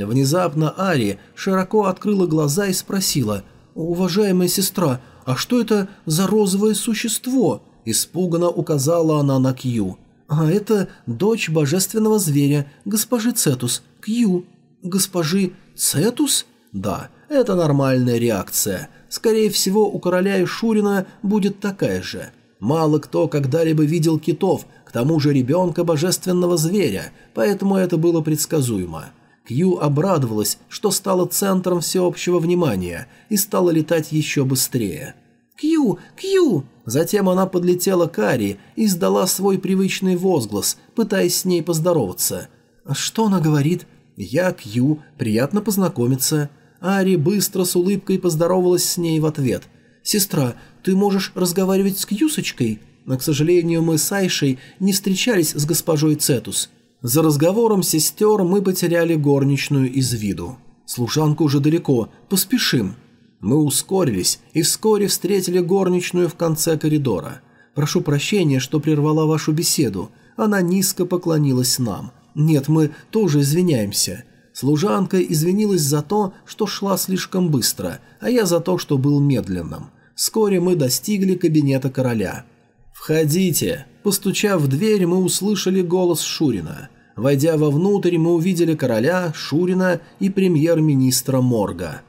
Внезапно Ари широко открыла глаза и спросила «Уважаемая сестра, а что это за розовое существо?» Испуганно указала она на Кью. «А это дочь божественного зверя, госпожи Цетус, Кью». «Госпожи Цетус?» «Да, это нормальная реакция. Скорее всего, у короля и Шурина будет такая же. Мало кто когда-либо видел китов, к тому же ребенка божественного зверя, поэтому это было предсказуемо». Кью обрадовалась, что стала центром всеобщего внимания и стала летать еще быстрее. «Кью! Кью!» Затем она подлетела к Ари и издала свой привычный возглас, пытаясь с ней поздороваться. «Что она говорит?» «Я Кью, приятно познакомиться». Ари быстро с улыбкой поздоровалась с ней в ответ. «Сестра, ты можешь разговаривать с Кьюсочкой?» Но, к сожалению, мы с Айшей не встречались с госпожой Цетус. За разговором сестер мы потеряли горничную из виду. Служанка уже далеко, поспешим. Мы ускорились и вскоре встретили горничную в конце коридора. Прошу прощения, что прервала вашу беседу. Она низко поклонилась нам. Нет, мы тоже извиняемся. Служанка извинилась за то, что шла слишком быстро, а я за то, что был медленным. Вскоре мы достигли кабинета короля. «Входите!» Постучав в дверь, мы услышали голос Шурина. Войдя вовнутрь, мы увидели короля, Шурина и премьер-министра Морга.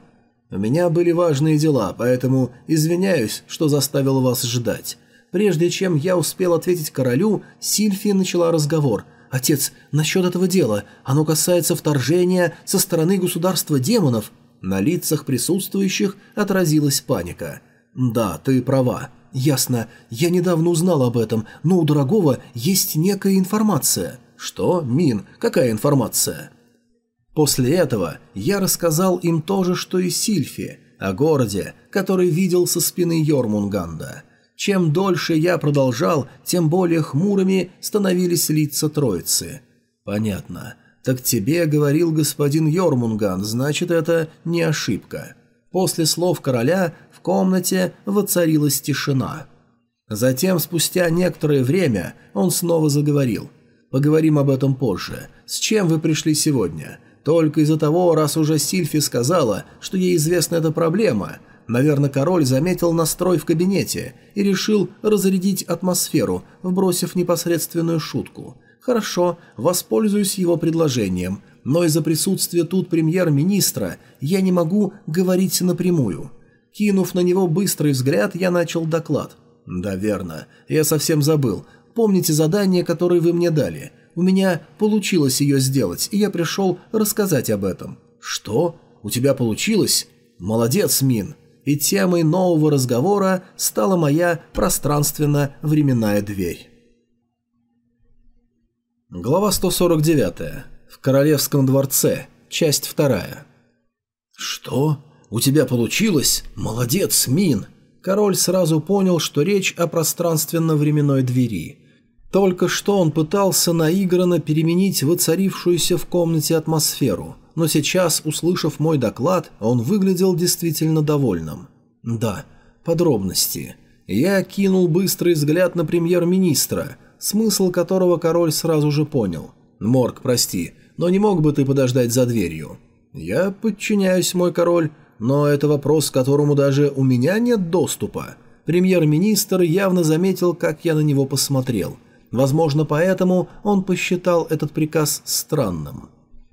У меня были важные дела, поэтому извиняюсь, что заставил вас ждать. Прежде чем я успел ответить королю, Сильфия начала разговор. «Отец, насчет этого дела, оно касается вторжения со стороны государства демонов». На лицах присутствующих отразилась паника. «Да, ты права. «Ясно. Я недавно узнал об этом, но у дорогого есть некая информация». «Что? Мин, какая информация?» После этого я рассказал им то же, что и Сильфи, о городе, который видел со спины Йормунганда. Чем дольше я продолжал, тем более хмурыми становились лица троицы. «Понятно. Так тебе говорил господин Йормунган, значит, это не ошибка». После слов короля комнате воцарилась тишина. Затем, спустя некоторое время, он снова заговорил. «Поговорим об этом позже. С чем вы пришли сегодня? Только из-за того, раз уже Сильфи сказала, что ей известна эта проблема. Наверное, король заметил настрой в кабинете и решил разрядить атмосферу, вбросив непосредственную шутку. Хорошо, воспользуюсь его предложением, но из-за присутствия тут премьер-министра я не могу говорить напрямую. Кинув на него быстрый взгляд, я начал доклад. «Да, верно. Я совсем забыл. Помните задание, которое вы мне дали? У меня получилось ее сделать, и я пришел рассказать об этом». «Что? У тебя получилось? Молодец, Мин!» И темой нового разговора стала моя пространственно-временная дверь. Глава 149. В Королевском дворце. Часть 2. «Что? У тебя получилось? Молодец, Мин!» Король сразу понял, что речь о пространственно-временной двери. Только что он пытался наигранно переменить воцарившуюся в комнате атмосферу, но сейчас, услышав мой доклад, он выглядел действительно довольным. Да, подробности. Я кинул быстрый взгляд на премьер-министра, смысл которого король сразу же понял. «Морг, прости, но не мог бы ты подождать за дверью?» «Я подчиняюсь, мой король, но это вопрос, к которому даже у меня нет доступа». Премьер-министр явно заметил, как я на него посмотрел – Возможно, поэтому он посчитал этот приказ странным.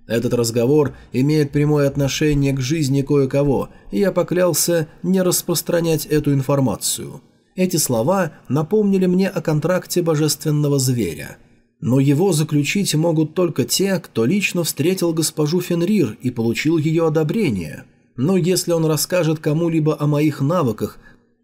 Этот разговор имеет прямое отношение к жизни кое-кого, и я поклялся не распространять эту информацию. Эти слова напомнили мне о контракте божественного зверя. Но его заключить могут только те, кто лично встретил госпожу Фенрир и получил ее одобрение. Но если он расскажет кому-либо о моих навыках,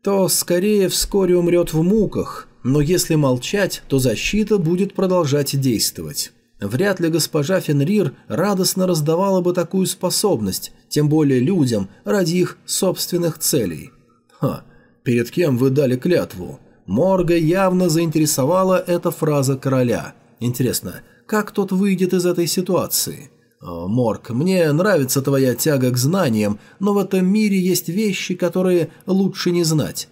то скорее вскоре умрет в муках – но если молчать, то защита будет продолжать действовать. Вряд ли госпожа Фенрир радостно раздавала бы такую способность, тем более людям, ради их собственных целей. Ха, перед кем вы дали клятву? Морга явно заинтересовала эта фраза короля. Интересно, как тот выйдет из этой ситуации? О, Морг, мне нравится твоя тяга к знаниям, но в этом мире есть вещи, которые лучше не знать.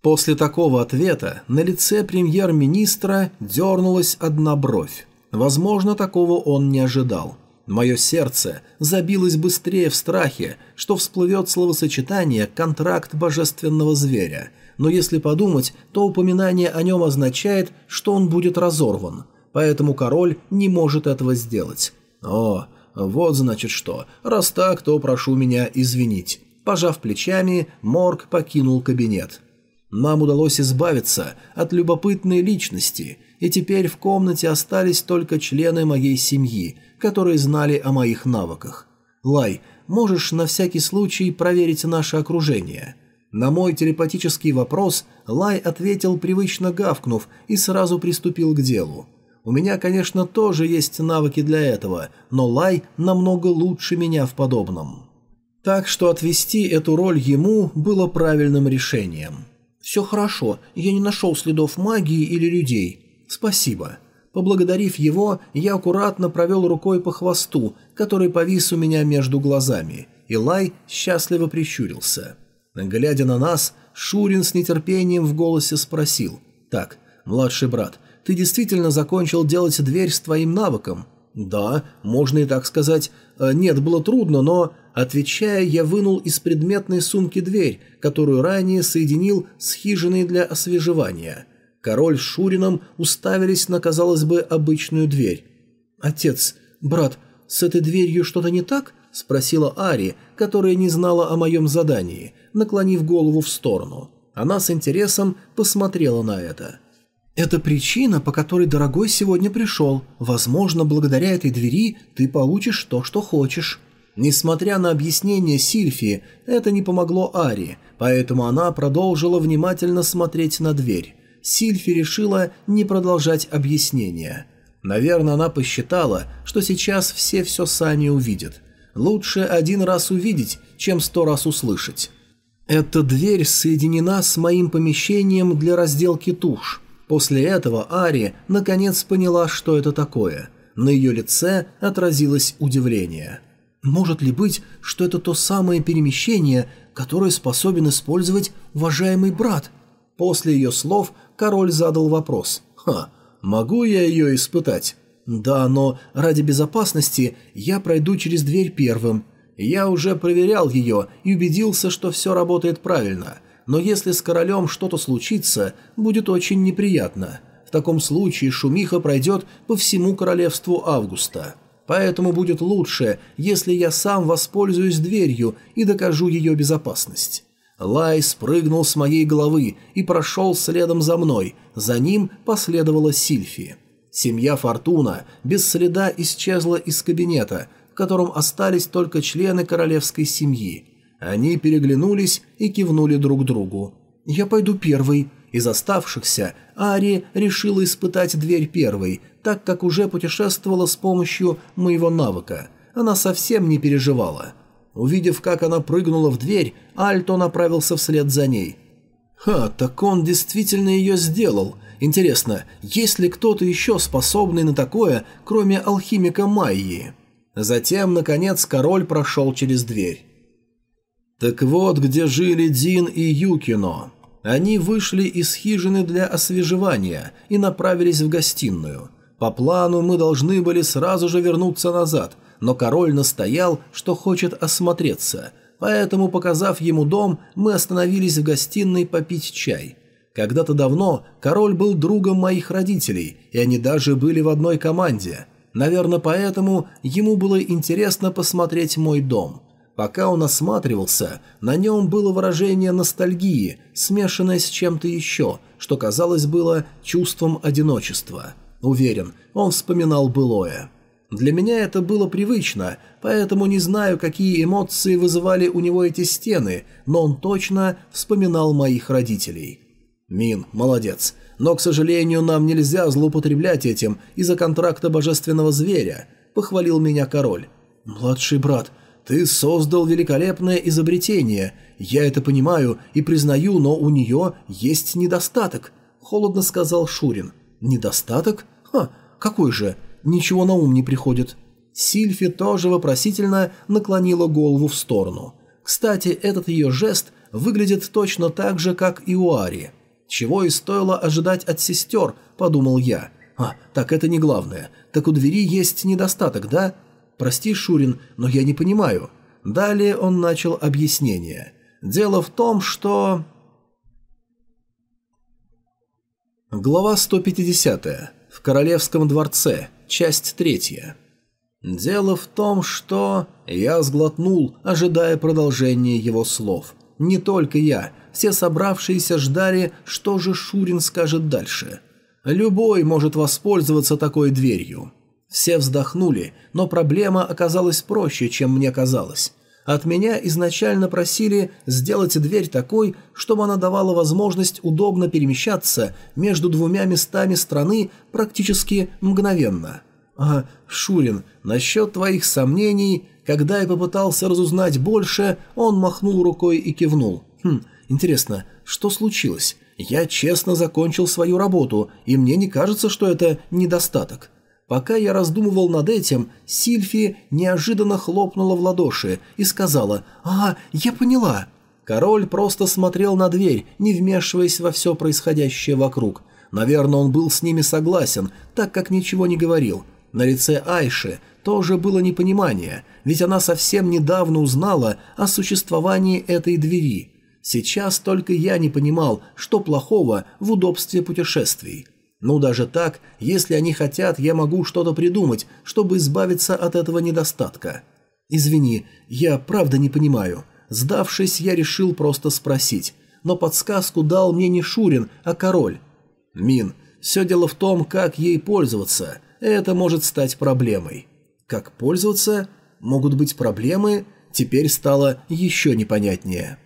После такого ответа на лице премьер-министра дернулась одна бровь. Возможно, такого он не ожидал. Мое сердце забилось быстрее в страхе, что всплывет словосочетание «контракт божественного зверя», но если подумать, то упоминание о нем означает, что он будет разорван, поэтому король не может этого сделать. О, вот значит что, раз так, то прошу меня извинить. Пожав плечами, Морг покинул кабинет. Нам удалось избавиться от любопытной личности, и теперь в комнате остались только члены моей семьи, которые знали о моих навыках. Лай, можешь на всякий случай проверить наше окружение?» На мой телепатический вопрос Лай ответил, привычно гавкнув, и сразу приступил к делу. У меня, конечно, тоже есть навыки для этого, но Лай намного лучше меня в подобном. Так что отвести эту роль ему было правильным решением. «Все хорошо, я не нашел следов магии или людей. Спасибо». Поблагодарив его, я аккуратно провел рукой по хвосту, который повис у меня между глазами, и Лай счастливо прищурился. Глядя на нас, Шурин с нетерпением в голосе спросил. «Так, младший брат, ты действительно закончил делать дверь с твоим навыком?» «Да, можно и так сказать. Э, нет, было трудно, но...» Отвечая, я вынул из предметной сумки дверь, которую ранее соединил с хижиной для освежевания. Король с Шурином уставились на, казалось бы, обычную дверь. «Отец, брат, с этой дверью что-то не так?» – спросила Ари, которая не знала о моем задании, наклонив голову в сторону. Она с интересом посмотрела на это. «Это причина, по которой дорогой сегодня пришел. Возможно, благодаря этой двери ты получишь то, что хочешь». Несмотря на объяснение Сильфи, это не помогло Ари, поэтому она продолжила внимательно смотреть на дверь. Сильфи решила не продолжать объяснение. Наверное, она посчитала, что сейчас все все сами увидят. Лучше один раз увидеть, чем сто раз услышать. Эта дверь соединена с моим помещением для разделки туш. После этого Ари наконец поняла, что это такое. На ее лице отразилось удивление. Может ли быть, что это то самое перемещение, которое способен использовать уважаемый брат? После ее слов король задал вопрос. «Ха, могу я ее испытать?» «Да, но ради безопасности я пройду через дверь первым. Я уже проверял ее и убедился, что все работает правильно. Но если с королем что-то случится, будет очень неприятно. В таком случае шумиха пройдет по всему королевству Августа. Поэтому будет лучше, если я сам воспользуюсь дверью и докажу ее безопасность». Лай спрыгнул с моей головы и прошел следом за мной. За ним последовала Сильфи. Семья Фортуна без следа исчезла из кабинета, в котором остались только члены королевской семьи. Они переглянулись и кивнули друг другу. «Я пойду первый». Из оставшихся Ари решила испытать дверь первой, так как уже путешествовала с помощью моего навыка. Она совсем не переживала. Увидев, как она прыгнула в дверь, Альто направился вслед за ней. «Ха, так он действительно ее сделал. Интересно, есть ли кто-то еще способный на такое, кроме алхимика Майи?» Затем, наконец, король прошел через дверь. Так вот, где жили Дин и Юкино. Они вышли из хижины для освежевания и направились в гостиную. По плану мы должны были сразу же вернуться назад, но король настоял, что хочет осмотреться, поэтому, показав ему дом, мы остановились в гостиной попить чай. Когда-то давно король был другом моих родителей, и они даже были в одной команде. Наверное, поэтому ему было интересно посмотреть мой дом. Пока он осматривался, на нем было выражение ностальгии, смешанное с чем-то еще, что, казалось, было чувством одиночества. Уверен, он вспоминал былое. Для меня это было привычно, поэтому не знаю, какие эмоции вызывали у него эти стены, но он точно вспоминал моих родителей. Мин, молодец. Но, к сожалению, нам нельзя злоупотреблять этим из-за контракта божественного зверя, похвалил меня король. Младший брат, ты создал великолепное изобретение. Я это понимаю и признаю, но у нее есть недостаток, холодно сказал Шурин. Недостаток? Ха, какой же? ничего на ум не приходит». Сильфи тоже вопросительно наклонила голову в сторону. Кстати, этот ее жест выглядит точно так же, как и у Ари. «Чего и стоило ожидать от сестер», — подумал я. «А, так это не главное. Так у двери есть недостаток, да?» «Прости, Шурин, но я не понимаю». Далее он начал объяснение. «Дело в том, что...» Глава 150. В Королевском дворце. Часть третья. Дело в том, что... Я сглотнул, ожидая продолжения его слов. Не только я. Все собравшиеся ждали, что же Шурин скажет дальше. Любой может воспользоваться такой дверью. Все вздохнули, но проблема оказалась проще, чем мне казалось. От меня изначально просили сделать дверь такой, чтобы она давала возможность удобно перемещаться между двумя местами страны практически мгновенно. А, Шурин, насчет твоих сомнений, когда я попытался разузнать больше, он махнул рукой и кивнул. Хм, интересно, что случилось? Я честно закончил свою работу, и мне не кажется, что это недостаток. Пока я раздумывал над этим, Сильфи неожиданно хлопнула в ладоши и сказала «А, я поняла». Король просто смотрел на дверь, не вмешиваясь во все происходящее вокруг. Наверное, он был с ними согласен, так как ничего не говорил. На лице Айши тоже было непонимание, ведь она совсем недавно узнала о существовании этой двери. Сейчас только я не понимал, что плохого в удобстве путешествий. Ну, даже так, если они хотят, я могу что-то придумать, чтобы избавиться от этого недостатка. Извини, я правда не понимаю. Сдавшись, я решил просто спросить. Но подсказку дал мне не Шурин, а король. Мин, все дело в том, как ей пользоваться. Это может стать проблемой. Как пользоваться? Могут быть проблемы? Теперь стало еще непонятнее.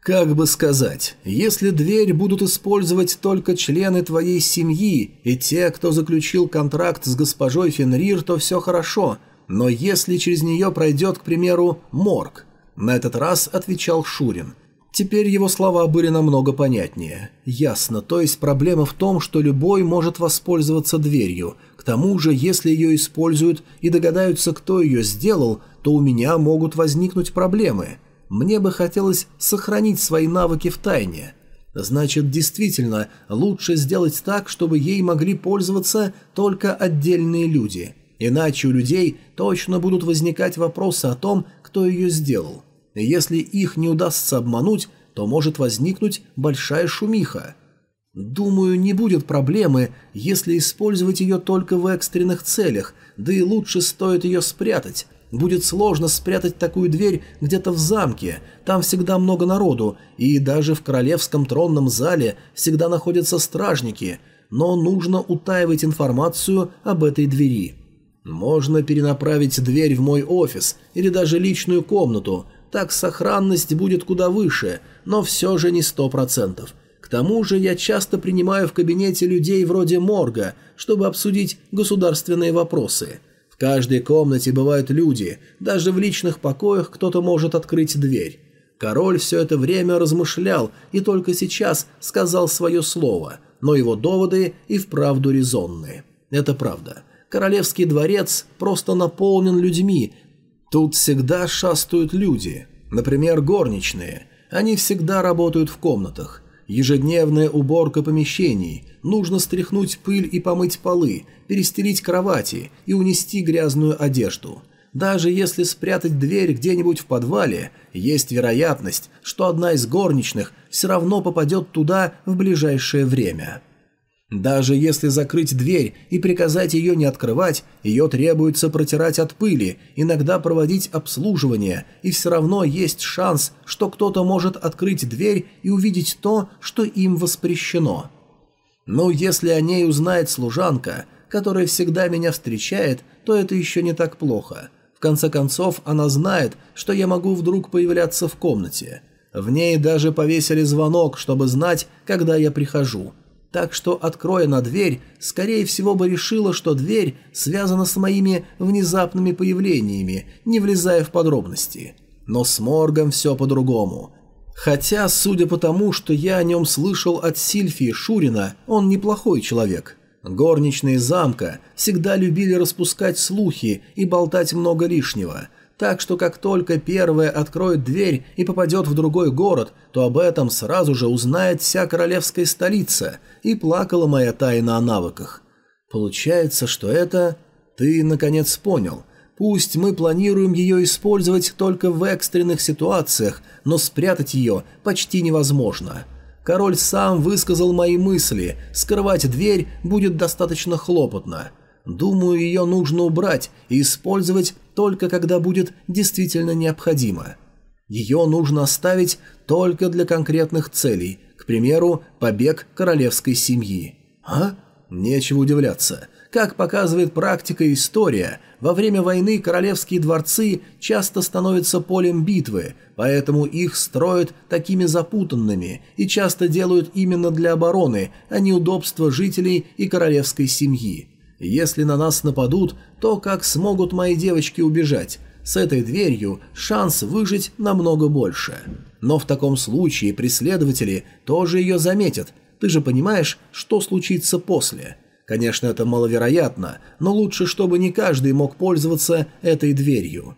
Как бы сказать, если дверь будут использовать только члены твоей семьи и те, кто заключил контракт с госпожой Фенрир, то все хорошо, но если через нее пройдет, к примеру, морг? На этот раз отвечал Шурин. Теперь его слова были намного понятнее. Ясно, то есть проблема в том, что любой может воспользоваться дверью. К тому же, если ее используют и догадаются, кто ее сделал, то у меня могут возникнуть проблемы – мне бы хотелось сохранить свои навыки в тайне. Значит, действительно, лучше сделать так, чтобы ей могли пользоваться только отдельные люди. Иначе у людей точно будут возникать вопросы о том, кто ее сделал. Если их не удастся обмануть, то может возникнуть большая шумиха. Думаю, не будет проблемы, если использовать ее только в экстренных целях, да и лучше стоит ее спрятать, Будет сложно спрятать такую дверь где-то в замке, там всегда много народу, и даже в королевском тронном зале всегда находятся стражники, но нужно утаивать информацию об этой двери. Можно перенаправить дверь в мой офис или даже личную комнату, так сохранность будет куда выше, но все же не сто процентов. К тому же я часто принимаю в кабинете людей вроде морга, чтобы обсудить государственные вопросы – каждой комнате бывают люди, даже в личных покоях кто-то может открыть дверь. Король все это время размышлял и только сейчас сказал свое слово, но его доводы и вправду резонные. Это правда. Королевский дворец просто наполнен людьми. Тут всегда шастают люди. Например, горничные. Они всегда работают в комнатах. Ежедневная уборка помещений, нужно стряхнуть пыль и помыть полы, перестелить кровати и унести грязную одежду. Даже если спрятать дверь где-нибудь в подвале, есть вероятность, что одна из горничных все равно попадет туда в ближайшее время. Даже если закрыть дверь и приказать ее не открывать, ее требуется протирать от пыли, иногда проводить обслуживание, и все равно есть шанс, что кто-то может открыть дверь и увидеть то, что им воспрещено. Но если о ней узнает служанка, которая всегда меня встречает, то это еще не так плохо. В конце концов, она знает, что я могу вдруг появляться в комнате. В ней даже повесили звонок, чтобы знать, когда я прихожу – так что, откроя на дверь, скорее всего бы решила, что дверь связана с моими внезапными появлениями, не влезая в подробности. Но с Моргом все по-другому. Хотя, судя по тому, что я о нем слышал от Сильфии Шурина, он неплохой человек. Горничные замка всегда любили распускать слухи и болтать много лишнего – так что как только первая откроет дверь и попадет в другой город, то об этом сразу же узнает вся королевская столица, и плакала моя тайна о навыках. Получается, что это... Ты, наконец, понял. Пусть мы планируем ее использовать только в экстренных ситуациях, но спрятать ее почти невозможно. Король сам высказал мои мысли, скрывать дверь будет достаточно хлопотно. Думаю, ее нужно убрать и использовать только когда будет действительно необходимо. Ее нужно оставить только для конкретных целей, к примеру, побег королевской семьи. А? Нечего удивляться. Как показывает практика и история, во время войны королевские дворцы часто становятся полем битвы, поэтому их строят такими запутанными и часто делают именно для обороны, а не удобства жителей и королевской семьи. Если на нас нападут, то как смогут мои девочки убежать? С этой дверью шанс выжить намного больше. Но в таком случае преследователи тоже ее заметят. Ты же понимаешь, что случится после. Конечно, это маловероятно, но лучше, чтобы не каждый мог пользоваться этой дверью.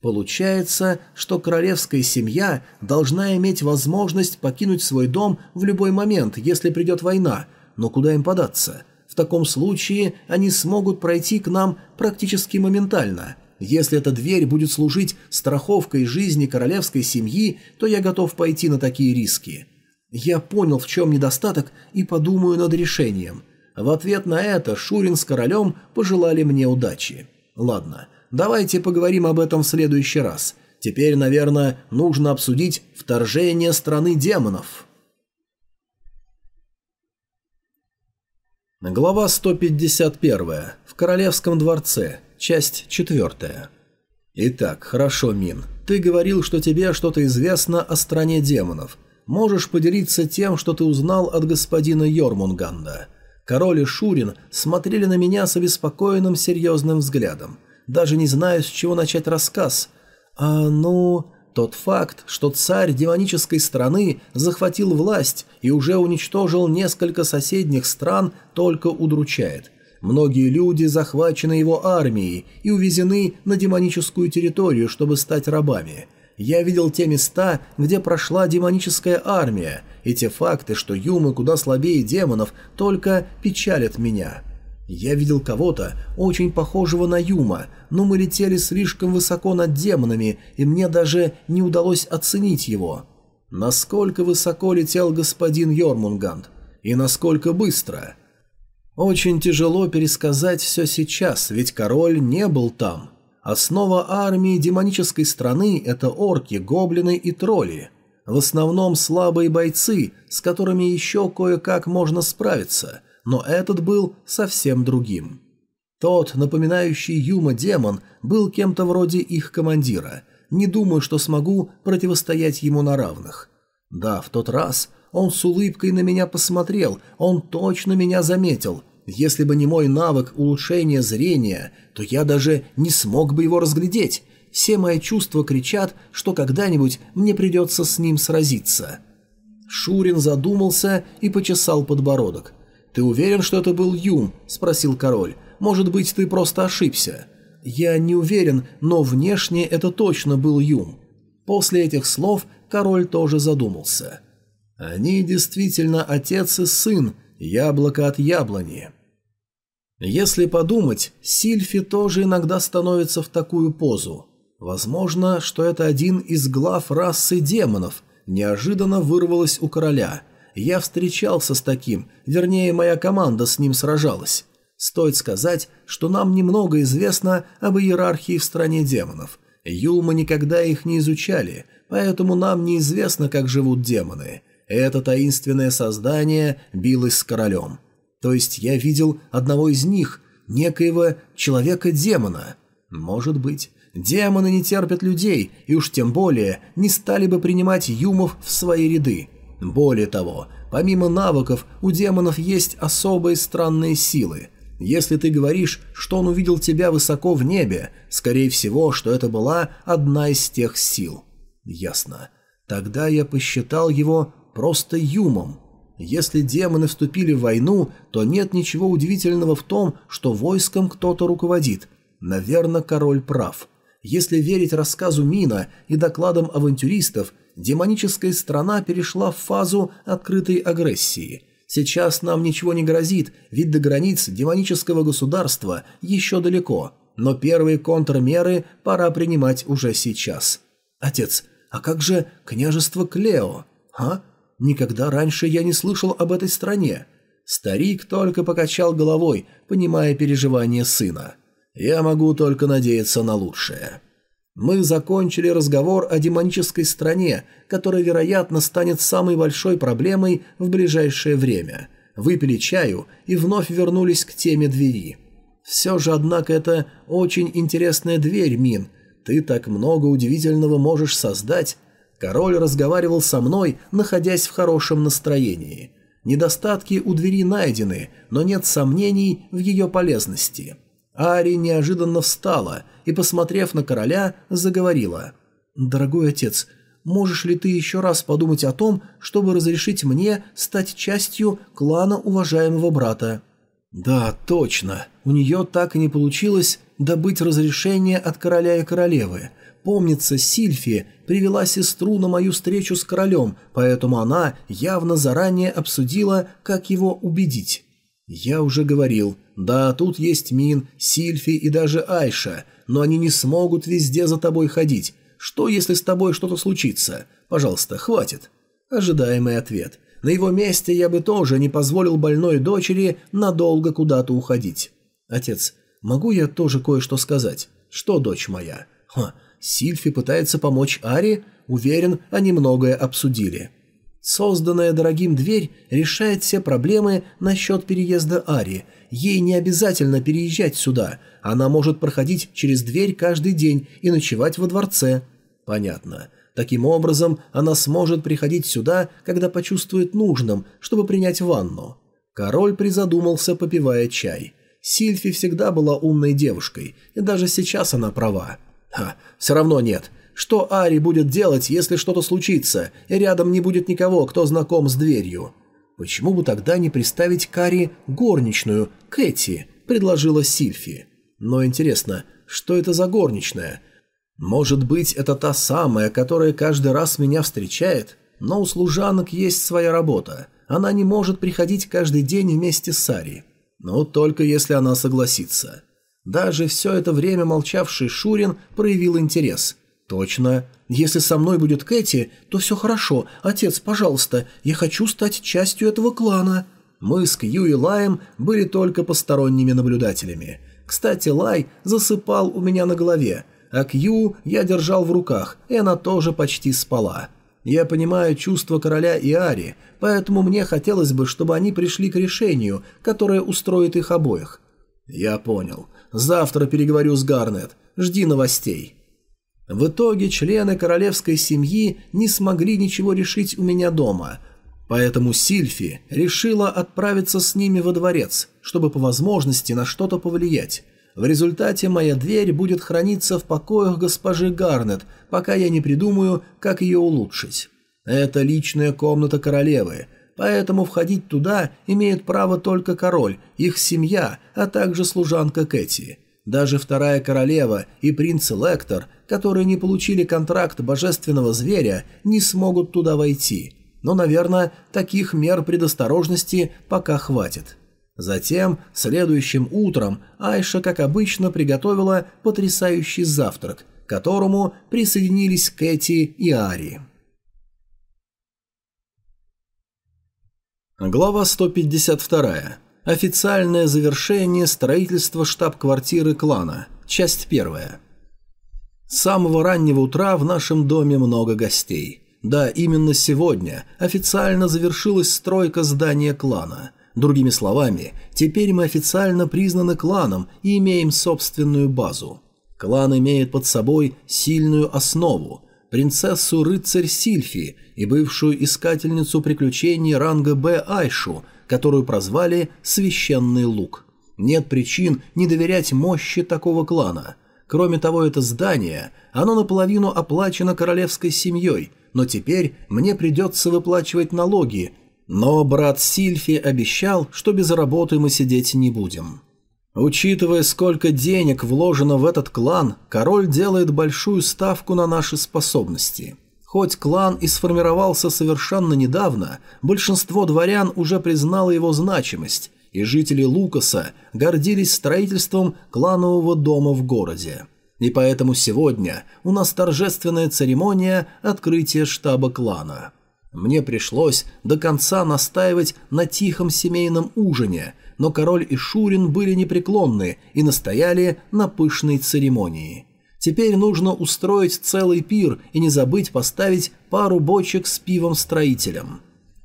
Получается, что королевская семья должна иметь возможность покинуть свой дом в любой момент, если придет война, но куда им податься? В таком случае они смогут пройти к нам практически моментально. Если эта дверь будет служить страховкой жизни королевской семьи, то я готов пойти на такие риски. Я понял, в чем недостаток, и подумаю над решением. В ответ на это Шурин с королем пожелали мне удачи. Ладно, давайте поговорим об этом в следующий раз. Теперь, наверное, нужно обсудить вторжение страны демонов». Глава 151. В Королевском дворце. Часть 4. Итак, хорошо, Мин. Ты говорил, что тебе что-то известно о стране демонов. Можешь поделиться тем, что ты узнал от господина Йормунганда. Король и Шурин смотрели на меня с обеспокоенным серьезным взглядом. Даже не знаю, с чего начать рассказ. А ну... Тот факт, что царь демонической страны захватил власть и уже уничтожил несколько соседних стран, только удручает. Многие люди захвачены его армией и увезены на демоническую территорию, чтобы стать рабами. Я видел те места, где прошла демоническая армия, и те факты, что юмы куда слабее демонов, только печалят меня. Я видел кого-то, очень похожего на Юма, но мы летели слишком высоко над демонами, и мне даже не удалось оценить его. Насколько высоко летел господин Йормунганд? И насколько быстро? Очень тяжело пересказать все сейчас, ведь король не был там. Основа армии демонической страны – это орки, гоблины и тролли. В основном слабые бойцы, с которыми еще кое-как можно справиться, но этот был совсем другим. Тот, напоминающий Юма демон, был кем-то вроде их командира. Не думаю, что смогу противостоять ему на равных. Да, в тот раз он с улыбкой на меня посмотрел, он точно меня заметил – если бы не мой навык улучшения зрения, то я даже не смог бы его разглядеть. Все мои чувства кричат, что когда-нибудь мне придется с ним сразиться. Шурин задумался и почесал подбородок. «Ты уверен, что это был Юм?» – спросил король. «Может быть, ты просто ошибся?» «Я не уверен, но внешне это точно был Юм». После этих слов король тоже задумался. «Они действительно отец и сын, Яблоко от яблони. Если подумать, Сильфи тоже иногда становится в такую позу. Возможно, что это один из глав расы демонов, неожиданно вырвалось у короля. Я встречался с таким, вернее, моя команда с ним сражалась. Стоит сказать, что нам немного известно об иерархии в стране демонов. Юма никогда их не изучали, поэтому нам неизвестно, как живут демоны – это таинственное создание билось с королем. То есть я видел одного из них, некоего человека-демона. Может быть. Демоны не терпят людей, и уж тем более не стали бы принимать юмов в свои ряды. Более того, помимо навыков, у демонов есть особые странные силы. Если ты говоришь, что он увидел тебя высоко в небе, скорее всего, что это была одна из тех сил. Ясно. Тогда я посчитал его просто юмом. Если демоны вступили в войну, то нет ничего удивительного в том, что войском кто-то руководит. Наверное, король прав. Если верить рассказу Мина и докладам авантюристов, демоническая страна перешла в фазу открытой агрессии. Сейчас нам ничего не грозит, ведь до границ демонического государства еще далеко, но первые контрмеры пора принимать уже сейчас. Отец, а как же княжество Клео? А? Никогда раньше я не слышал об этой стране. Старик только покачал головой, понимая переживания сына. Я могу только надеяться на лучшее. Мы закончили разговор о демонической стране, которая, вероятно, станет самой большой проблемой в ближайшее время. Выпили чаю и вновь вернулись к теме двери. Все же, однако, это очень интересная дверь, Мин. Ты так много удивительного можешь создать. Король разговаривал со мной, находясь в хорошем настроении. Недостатки у двери найдены, но нет сомнений в ее полезности. Ари неожиданно встала и, посмотрев на короля, заговорила. «Дорогой отец, можешь ли ты еще раз подумать о том, чтобы разрешить мне стать частью клана уважаемого брата?» «Да, точно. У нее так и не получилось добыть разрешение от короля и королевы. Помнится, Сильфи привела сестру на мою встречу с королем, поэтому она явно заранее обсудила, как его убедить. Я уже говорил, да, тут есть Мин, Сильфи и даже Айша, но они не смогут везде за тобой ходить. Что, если с тобой что-то случится? Пожалуйста, хватит. Ожидаемый ответ. На его месте я бы тоже не позволил больной дочери надолго куда-то уходить. Отец, могу я тоже кое-что сказать? Что, дочь моя? Ха, Сильфи пытается помочь Ари, уверен, они многое обсудили. Созданная дорогим дверь решает все проблемы насчет переезда Ари. Ей не обязательно переезжать сюда, она может проходить через дверь каждый день и ночевать во дворце. Понятно. Таким образом, она сможет приходить сюда, когда почувствует нужным, чтобы принять ванну. Король призадумался, попивая чай. Сильфи всегда была умной девушкой, и даже сейчас она права. Ха, все равно нет. Что Ари будет делать, если что-то случится, и рядом не будет никого, кто знаком с дверью? Почему бы тогда не приставить к Ари горничную, Кэти, предложила Сильфи. Но интересно, что это за горничная? Может быть, это та самая, которая каждый раз меня встречает? Но у служанок есть своя работа. Она не может приходить каждый день вместе с Сари. Но только если она согласится. Даже все это время молчавший Шурин проявил интерес. «Точно. Если со мной будет Кэти, то все хорошо. Отец, пожалуйста, я хочу стать частью этого клана». Мы с Кью и Лаем были только посторонними наблюдателями. Кстати, Лай засыпал у меня на голове, а Кью я держал в руках, и она тоже почти спала. Я понимаю чувства короля и Ари, поэтому мне хотелось бы, чтобы они пришли к решению, которое устроит их обоих. Я понял. Завтра переговорю с Гарнет. Жди новостей. В итоге члены королевской семьи не смогли ничего решить у меня дома, поэтому Сильфи решила отправиться с ними во дворец, чтобы по возможности на что-то повлиять. В результате моя дверь будет храниться в покоях госпожи Гарнет, пока я не придумаю, как ее улучшить. Это личная комната королевы, поэтому входить туда имеет право только король, их семья, а также служанка Кэти. Даже вторая королева и принц Лектор, которые не получили контракт божественного зверя, не смогут туда войти. Но, наверное, таких мер предосторожности пока хватит. Затем, следующим утром, Айша, как обычно, приготовила потрясающий завтрак, к которому присоединились Кэти и Ари. Глава 152. Официальное завершение строительства штаб-квартиры клана. Часть первая. С самого раннего утра в нашем доме много гостей. Да, именно сегодня официально завершилась стройка здания клана – Другими словами, теперь мы официально признаны кланом и имеем собственную базу. Клан имеет под собой сильную основу, принцессу-рыцарь Сильфи и бывшую искательницу приключений ранга Б Айшу, которую прозвали «Священный лук». Нет причин не доверять мощи такого клана. Кроме того, это здание, оно наполовину оплачено королевской семьей, но теперь мне придется выплачивать налоги но брат Сильфи обещал, что без работы мы сидеть не будем. Учитывая, сколько денег вложено в этот клан, король делает большую ставку на наши способности. Хоть клан и сформировался совершенно недавно, большинство дворян уже признало его значимость, и жители Лукаса гордились строительством кланового дома в городе. И поэтому сегодня у нас торжественная церемония открытия штаба клана – мне пришлось до конца настаивать на тихом семейном ужине, но король и Шурин были непреклонны и настояли на пышной церемонии. Теперь нужно устроить целый пир и не забыть поставить пару бочек с пивом строителям.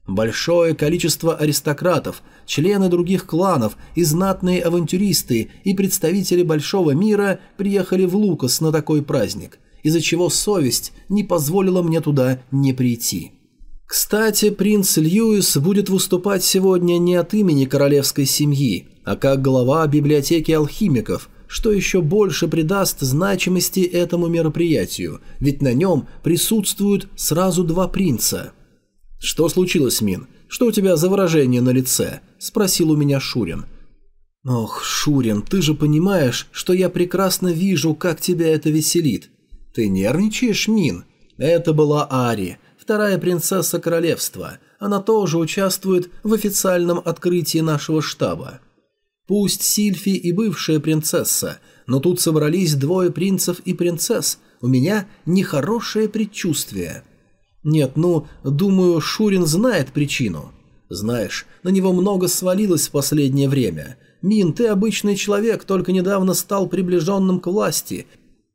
Большое количество аристократов, члены других кланов и знатные авантюристы и представители большого мира приехали в Лукас на такой праздник, из-за чего совесть не позволила мне туда не прийти. Кстати, принц Льюис будет выступать сегодня не от имени королевской семьи, а как глава библиотеки алхимиков, что еще больше придаст значимости этому мероприятию, ведь на нем присутствуют сразу два принца. «Что случилось, Мин? Что у тебя за выражение на лице?» – спросил у меня Шурин. «Ох, Шурин, ты же понимаешь, что я прекрасно вижу, как тебя это веселит. Ты нервничаешь, Мин?» Это была Ари – вторая принцесса королевства. Она тоже участвует в официальном открытии нашего штаба. Пусть Сильфи и бывшая принцесса, но тут собрались двое принцев и принцесс. У меня нехорошее предчувствие. Нет, ну, думаю, Шурин знает причину. Знаешь, на него много свалилось в последнее время. Мин, ты обычный человек, только недавно стал приближенным к власти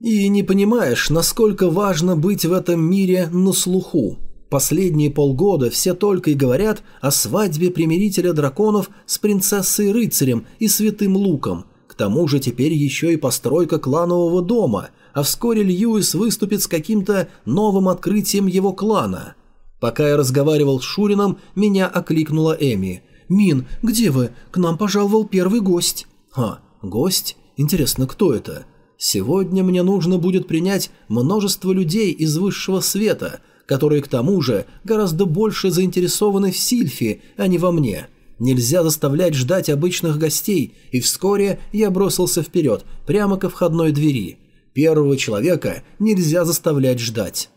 и не понимаешь, насколько важно быть в этом мире на слуху. Последние полгода все только и говорят о свадьбе примирителя драконов с принцессой-рыцарем и святым луком. К тому же теперь еще и постройка кланового дома, а вскоре Льюис выступит с каким-то новым открытием его клана. Пока я разговаривал с Шурином, меня окликнула Эми. «Мин, где вы? К нам пожаловал первый гость». «А, гость? Интересно, кто это?» Сегодня мне нужно будет принять множество людей из высшего света, которые к тому же гораздо больше заинтересованы в Сильфе, а не во мне. Нельзя заставлять ждать обычных гостей, и вскоре я бросился вперед, прямо ко входной двери. Первого человека нельзя заставлять ждать.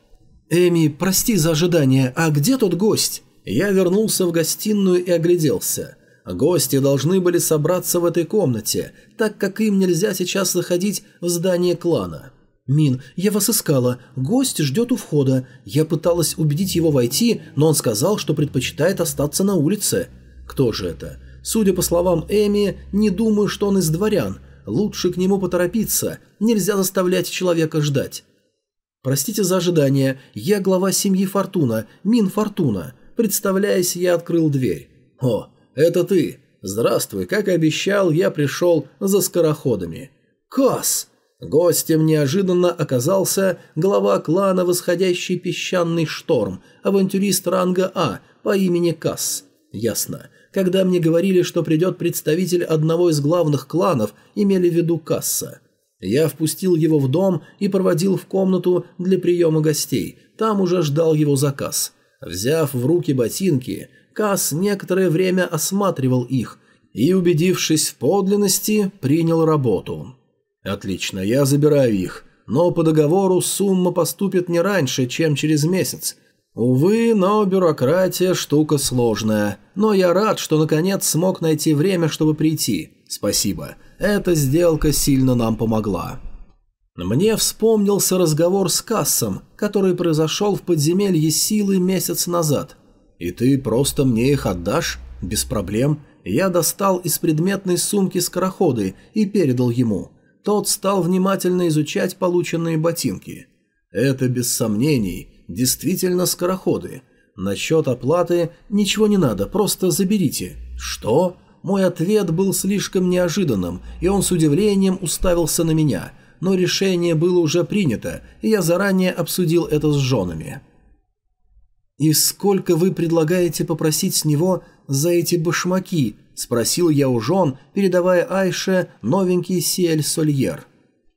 «Эми, прости за ожидание, а где тот гость?» Я вернулся в гостиную и огляделся. Гости должны были собраться в этой комнате, так как им нельзя сейчас заходить в здание клана. «Мин, я вас искала. Гость ждет у входа. Я пыталась убедить его войти, но он сказал, что предпочитает остаться на улице». «Кто же это?» Судя по словам Эми, не думаю, что он из дворян. Лучше к нему поторопиться. Нельзя заставлять человека ждать. «Простите за ожидание. Я глава семьи Фортуна, Мин Фортуна. Представляясь, я открыл дверь». «О, это ты. Здравствуй. Как обещал, я пришел за скороходами». «Кас!» Гостем неожиданно оказался глава клана «Восходящий песчаный шторм», авантюрист ранга А по имени Касс. Ясно. Когда мне говорили, что придет представитель одного из главных кланов, имели в виду Касса. Я впустил его в дом и проводил в комнату для приема гостей. Там уже ждал его заказ. Взяв в руки ботинки, Касс некоторое время осматривал их и, убедившись в подлинности, принял работу. «Отлично, я забираю их, но по договору сумма поступит не раньше, чем через месяц. Увы, но бюрократия – штука сложная. Но я рад, что наконец смог найти время, чтобы прийти. Спасибо. Эта сделка сильно нам помогла». Мне вспомнился разговор с Кассом, который произошел в подземелье силы месяц назад. «И ты просто мне их отдашь? Без проблем». Я достал из предметной сумки скороходы и передал ему. Тот стал внимательно изучать полученные ботинки. Это, без сомнений, действительно скороходы. Насчет оплаты ничего не надо, просто заберите. Что? Мой ответ был слишком неожиданным, и он с удивлением уставился на меня, но решение было уже принято, и я заранее обсудил это с женами. «И сколько вы предлагаете попросить с него за эти башмаки?» – спросил я у жен, передавая Айше новенький Сиэль-Сольер.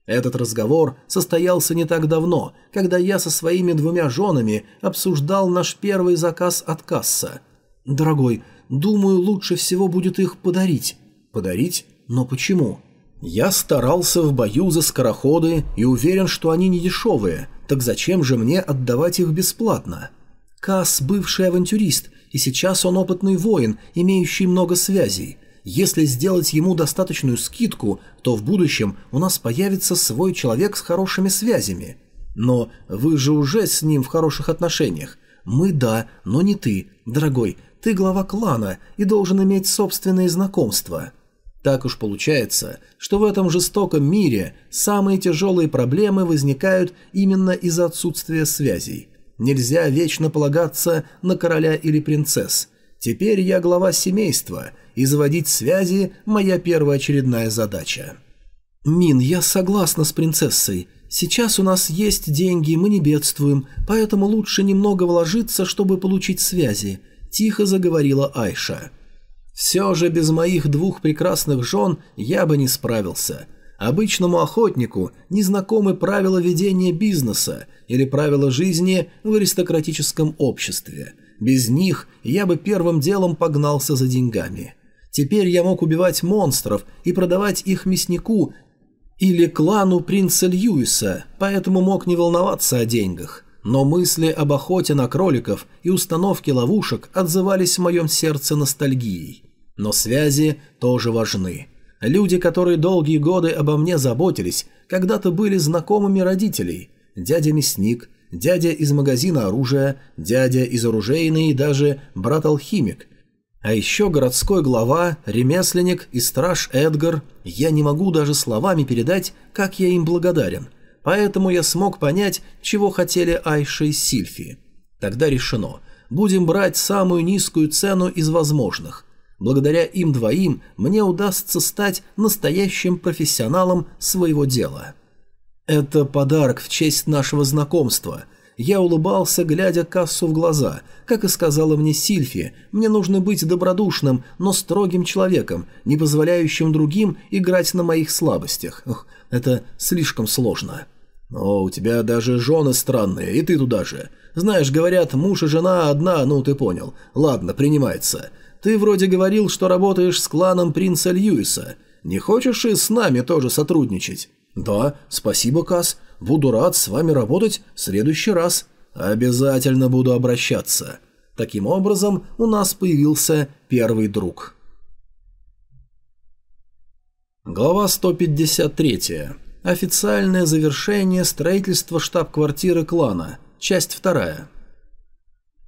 Этот разговор состоялся не так давно, когда я со своими двумя женами обсуждал наш первый заказ от касса. «Дорогой, думаю, лучше всего будет их подарить». «Подарить? Но почему?» «Я старался в бою за скороходы и уверен, что они не дешевые, так зачем же мне отдавать их бесплатно?» Касс – бывший авантюрист, и сейчас он опытный воин, имеющий много связей. Если сделать ему достаточную скидку, то в будущем у нас появится свой человек с хорошими связями. Но вы же уже с ним в хороших отношениях. Мы да, но не ты. Дорогой, ты глава клана и должен иметь собственные знакомства. Так уж получается, что в этом жестоком мире самые тяжелые проблемы возникают именно из-за отсутствия связей. Нельзя вечно полагаться на короля или принцесс. Теперь я глава семейства, и заводить связи – моя первоочередная задача. «Мин, я согласна с принцессой. Сейчас у нас есть деньги, мы не бедствуем, поэтому лучше немного вложиться, чтобы получить связи», – тихо заговорила Айша. «Все же без моих двух прекрасных жен я бы не справился». Обычному охотнику незнакомы правила ведения бизнеса или правила жизни в аристократическом обществе. Без них я бы первым делом погнался за деньгами. Теперь я мог убивать монстров и продавать их мяснику или клану принца Льюиса, поэтому мог не волноваться о деньгах. Но мысли об охоте на кроликов и установке ловушек отзывались в моем сердце ностальгией. Но связи тоже важны. Люди, которые долгие годы обо мне заботились, когда-то были знакомыми родителей. Дядя мясник, дядя из магазина оружия, дядя из оружейной и даже брат-алхимик. А еще городской глава, ремесленник и страж Эдгар. Я не могу даже словами передать, как я им благодарен. Поэтому я смог понять, чего хотели Айша и Сильфи. Тогда решено. Будем брать самую низкую цену из возможных. Благодаря им двоим мне удастся стать настоящим профессионалом своего дела. Это подарок в честь нашего знакомства. Я улыбался, глядя кассу в глаза. Как и сказала мне Сильфи, мне нужно быть добродушным, но строгим человеком, не позволяющим другим играть на моих слабостях. Ох, это слишком сложно. О, у тебя даже жены странные, и ты туда же. Знаешь, говорят, муж и жена одна, ну ты понял. Ладно, принимается. Ты вроде говорил, что работаешь с кланом принца Льюиса. Не хочешь и с нами тоже сотрудничать?» «Да, спасибо, Кас. Буду рад с вами работать в следующий раз. Обязательно буду обращаться». Таким образом, у нас появился первый друг. Глава 153. Официальное завершение строительства штаб-квартиры клана. Часть 2.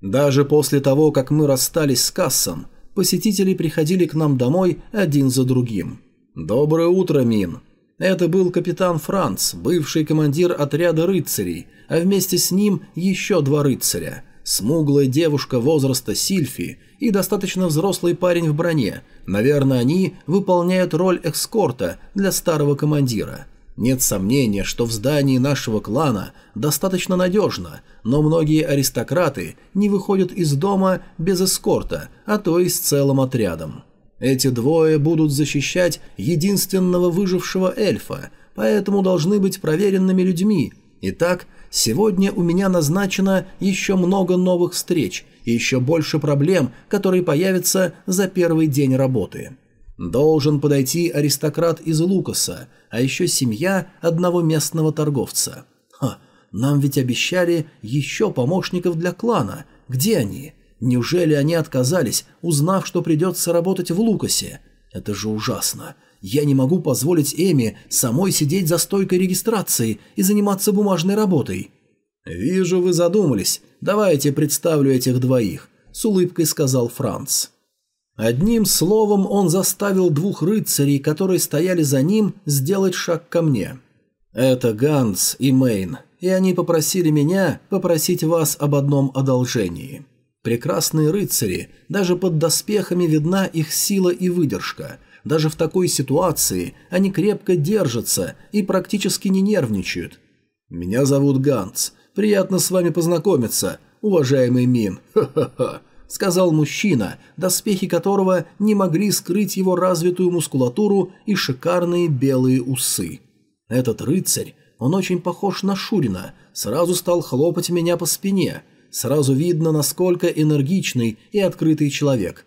Даже после того, как мы расстались с Кассом, посетители приходили к нам домой один за другим. «Доброе утро, Мин!» Это был капитан Франц, бывший командир отряда рыцарей, а вместе с ним еще два рыцаря. Смуглая девушка возраста Сильфи и достаточно взрослый парень в броне. Наверное, они выполняют роль экскорта для старого командира. Нет сомнения, что в здании нашего клана достаточно надежно, но многие аристократы не выходят из дома без эскорта, а то и с целым отрядом. Эти двое будут защищать единственного выжившего эльфа, поэтому должны быть проверенными людьми. Итак, сегодня у меня назначено еще много новых встреч и еще больше проблем, которые появятся за первый день работы. Должен подойти аристократ из Лукаса, а еще семья одного местного торговца. Ха, нам ведь обещали еще помощников для клана. Где они? Неужели они отказались, узнав, что придется работать в Лукасе? Это же ужасно. Я не могу позволить Эми самой сидеть за стойкой регистрации и заниматься бумажной работой. «Вижу, вы задумались. Давайте представлю этих двоих», — с улыбкой сказал Франц. Одним словом он заставил двух рыцарей, которые стояли за ним, сделать шаг ко мне. Это Ганс и Мейн, и они попросили меня попросить вас об одном одолжении. Прекрасные рыцари, даже под доспехами видна их сила и выдержка. Даже в такой ситуации они крепко держатся и практически не нервничают. Меня зовут Ганс. Приятно с вами познакомиться, уважаемый Мин. Ха-ха-ха сказал мужчина, доспехи которого не могли скрыть его развитую мускулатуру и шикарные белые усы. Этот рыцарь, он очень похож на Шурина, сразу стал хлопать меня по спине. Сразу видно, насколько энергичный и открытый человек.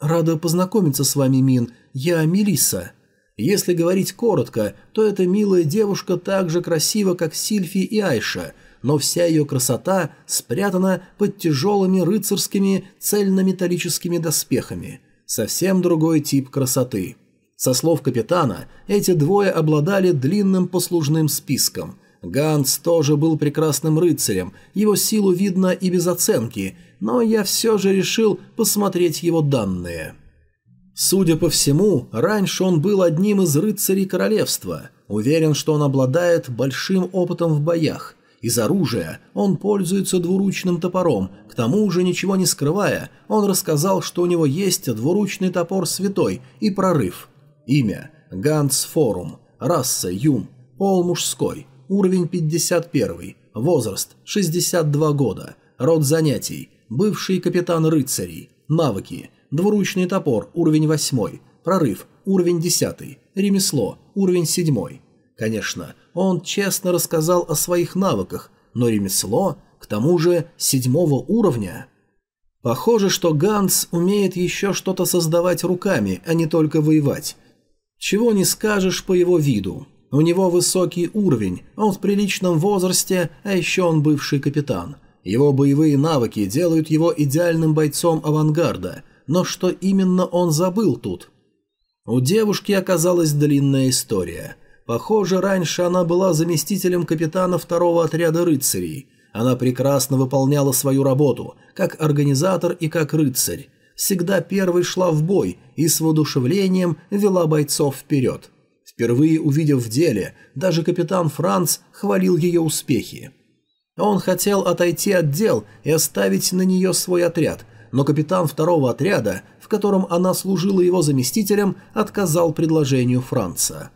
«Рада познакомиться с вами, Мин. Я Мелисса». Если говорить коротко, то эта милая девушка так же красива, как Сильфи и Айша – но вся ее красота спрятана под тяжелыми рыцарскими цельнометаллическими доспехами. Совсем другой тип красоты. Со слов капитана, эти двое обладали длинным послужным списком. Ганс тоже был прекрасным рыцарем, его силу видно и без оценки, но я все же решил посмотреть его данные. Судя по всему, раньше он был одним из рыцарей королевства. Уверен, что он обладает большим опытом в боях, из оружия он пользуется двуручным топором, к тому же, ничего не скрывая, он рассказал, что у него есть двуручный топор святой и прорыв. Имя – Ганс Форум, раса – Юм, пол мужской, уровень 51, возраст – 62 года, род занятий – бывший капитан рыцарей, навыки – двуручный топор, уровень 8, прорыв – уровень 10, ремесло – уровень 7. Конечно, он честно рассказал о своих навыках, но ремесло, к тому же, седьмого уровня. Похоже, что Ганс умеет еще что-то создавать руками, а не только воевать. Чего не скажешь по его виду. У него высокий уровень, он в приличном возрасте, а еще он бывший капитан. Его боевые навыки делают его идеальным бойцом авангарда, но что именно он забыл тут? У девушки оказалась длинная история – Похоже, раньше она была заместителем капитана второго отряда рыцарей. Она прекрасно выполняла свою работу, как организатор и как рыцарь. Всегда первой шла в бой и с воодушевлением вела бойцов вперед. Впервые увидев в деле, даже капитан Франц хвалил ее успехи. Он хотел отойти от дел и оставить на нее свой отряд, но капитан второго отряда, в котором она служила его заместителем, отказал предложению Франца.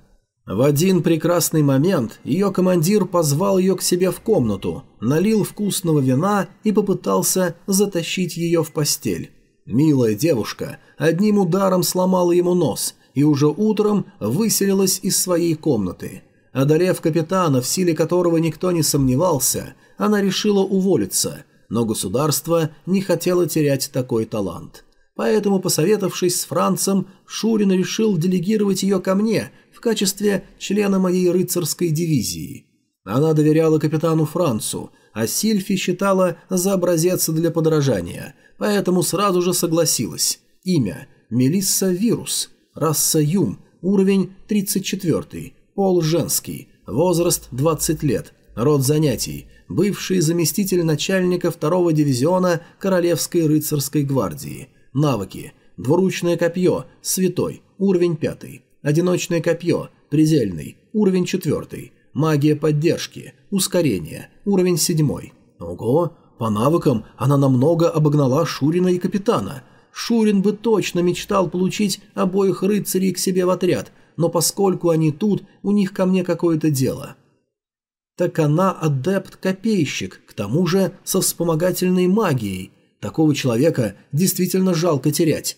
В один прекрасный момент ее командир позвал ее к себе в комнату, налил вкусного вина и попытался затащить ее в постель. Милая девушка одним ударом сломала ему нос и уже утром выселилась из своей комнаты. Одолев капитана, в силе которого никто не сомневался, она решила уволиться, но государство не хотело терять такой талант – Поэтому, посоветовавшись с Францем, Шурин решил делегировать ее ко мне в качестве члена моей рыцарской дивизии. Она доверяла капитану Францу, а Сильфи считала за образец для подражания, поэтому сразу же согласилась. Имя – Мелисса Вирус, раса Юм, уровень 34, пол женский, возраст 20 лет, род занятий, бывший заместитель начальника второго дивизиона Королевской рыцарской гвардии, навыки, двуручное копье, святой, уровень 5, одиночное копье, предельный, уровень 4, магия поддержки, ускорение, уровень 7. Ого, по навыкам она намного обогнала Шурина и капитана. Шурин бы точно мечтал получить обоих рыцарей к себе в отряд, но поскольку они тут, у них ко мне какое-то дело. Так она адепт-копейщик, к тому же со вспомогательной магией. Такого человека действительно жалко терять.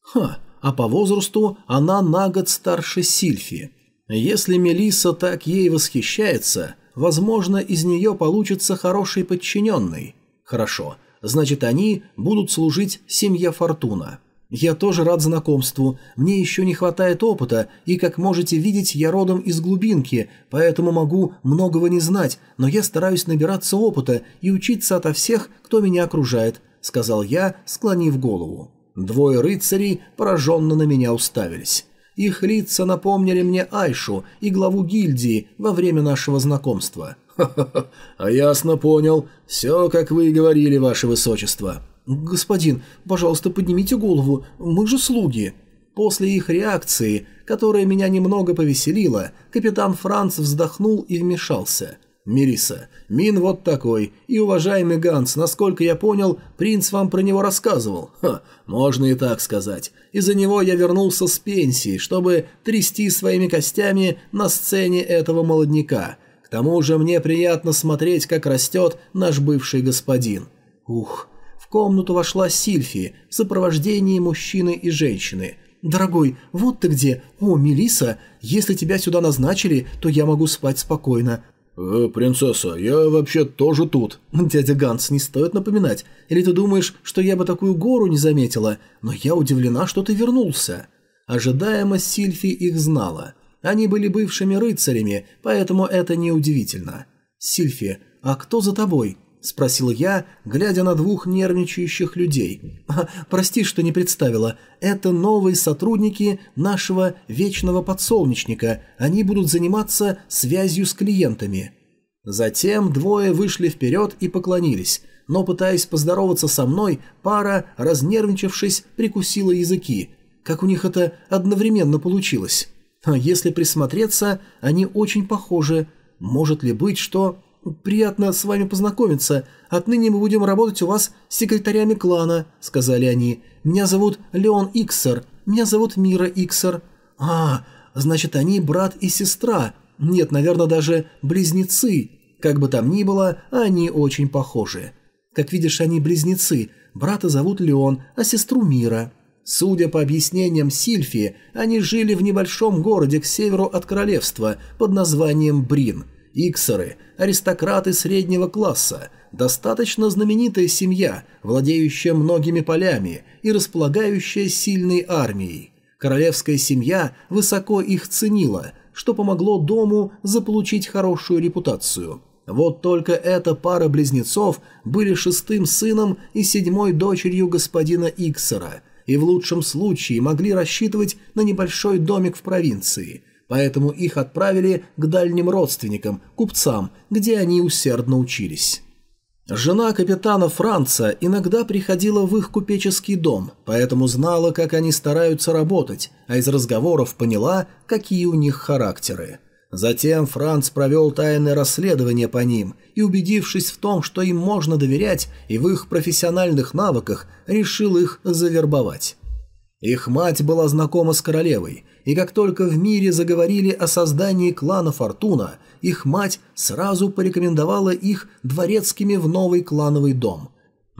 Ха, а по возрасту она на год старше Сильфи. Если Мелисса так ей восхищается, возможно, из нее получится хороший подчиненный. Хорошо, значит, они будут служить семье Фортуна. Я тоже рад знакомству, мне еще не хватает опыта, и, как можете видеть, я родом из глубинки, поэтому могу многого не знать, но я стараюсь набираться опыта и учиться ото всех, кто меня окружает», — сказал я, склонив голову. Двое рыцарей пораженно на меня уставились. Их лица напомнили мне Айшу и главу гильдии во время нашего знакомства. «Ха-ха-ха, а ясно понял. Все, как вы и говорили, ваше высочество». «Господин, пожалуйста, поднимите голову, мы же слуги». После их реакции, которая меня немного повеселила, капитан Франц вздохнул и вмешался – Мириса, Мин вот такой, и уважаемый Ганс, насколько я понял, принц вам про него рассказывал. Ха, можно и так сказать. Из-за него я вернулся с пенсии, чтобы трясти своими костями на сцене этого молодняка. Тому же мне приятно смотреть, как растет наш бывший господин. Ух, в комнату вошла Сильфи в сопровождении мужчины и женщины. «Дорогой, вот ты где! О, Мелиса, если тебя сюда назначили, то я могу спать спокойно. «Э, принцесса, я вообще тоже тут». «Дядя Ганс, не стоит напоминать. Или ты думаешь, что я бы такую гору не заметила? Но я удивлена, что ты вернулся». Ожидаемо Сильфи их знала. Они были бывшими рыцарями, поэтому это неудивительно. «Сильфи, а кто за тобой?» – спросил я, глядя на двух нервничающих людей. «Прости, что не представила. Это новые сотрудники нашего вечного подсолнечника. Они будут заниматься связью с клиентами». Затем двое вышли вперед и поклонились, но, пытаясь поздороваться со мной, пара, разнервничавшись, прикусила языки. Как у них это одновременно получилось? А если присмотреться, они очень похожи. Может ли быть, что... «Приятно с вами познакомиться. Отныне мы будем работать у вас секретарями клана», — сказали они. «Меня зовут Леон Иксер. Меня зовут Мира Иксер». «А, значит, они брат и сестра. Нет, наверное, даже близнецы. Как бы там ни было, они очень похожи. Как видишь, они близнецы. Брата зовут Леон, а сестру Мира». Судя по объяснениям Сильфи, они жили в небольшом городе к северу от королевства под названием Брин – Иксеры – аристократы среднего класса, достаточно знаменитая семья, владеющая многими полями и располагающая сильной армией. Королевская семья высоко их ценила, что помогло дому заполучить хорошую репутацию. Вот только эта пара близнецов были шестым сыном и седьмой дочерью господина Иксера, и в лучшем случае могли рассчитывать на небольшой домик в провинции – поэтому их отправили к дальним родственникам, купцам, где они усердно учились. Жена капитана Франца иногда приходила в их купеческий дом, поэтому знала, как они стараются работать, а из разговоров поняла, какие у них характеры. Затем Франц провел тайное расследование по ним и, убедившись в том, что им можно доверять и в их профессиональных навыках, решил их завербовать. Их мать была знакома с королевой, и как только в мире заговорили о создании клана Фортуна, их мать сразу порекомендовала их дворецкими в новый клановый дом.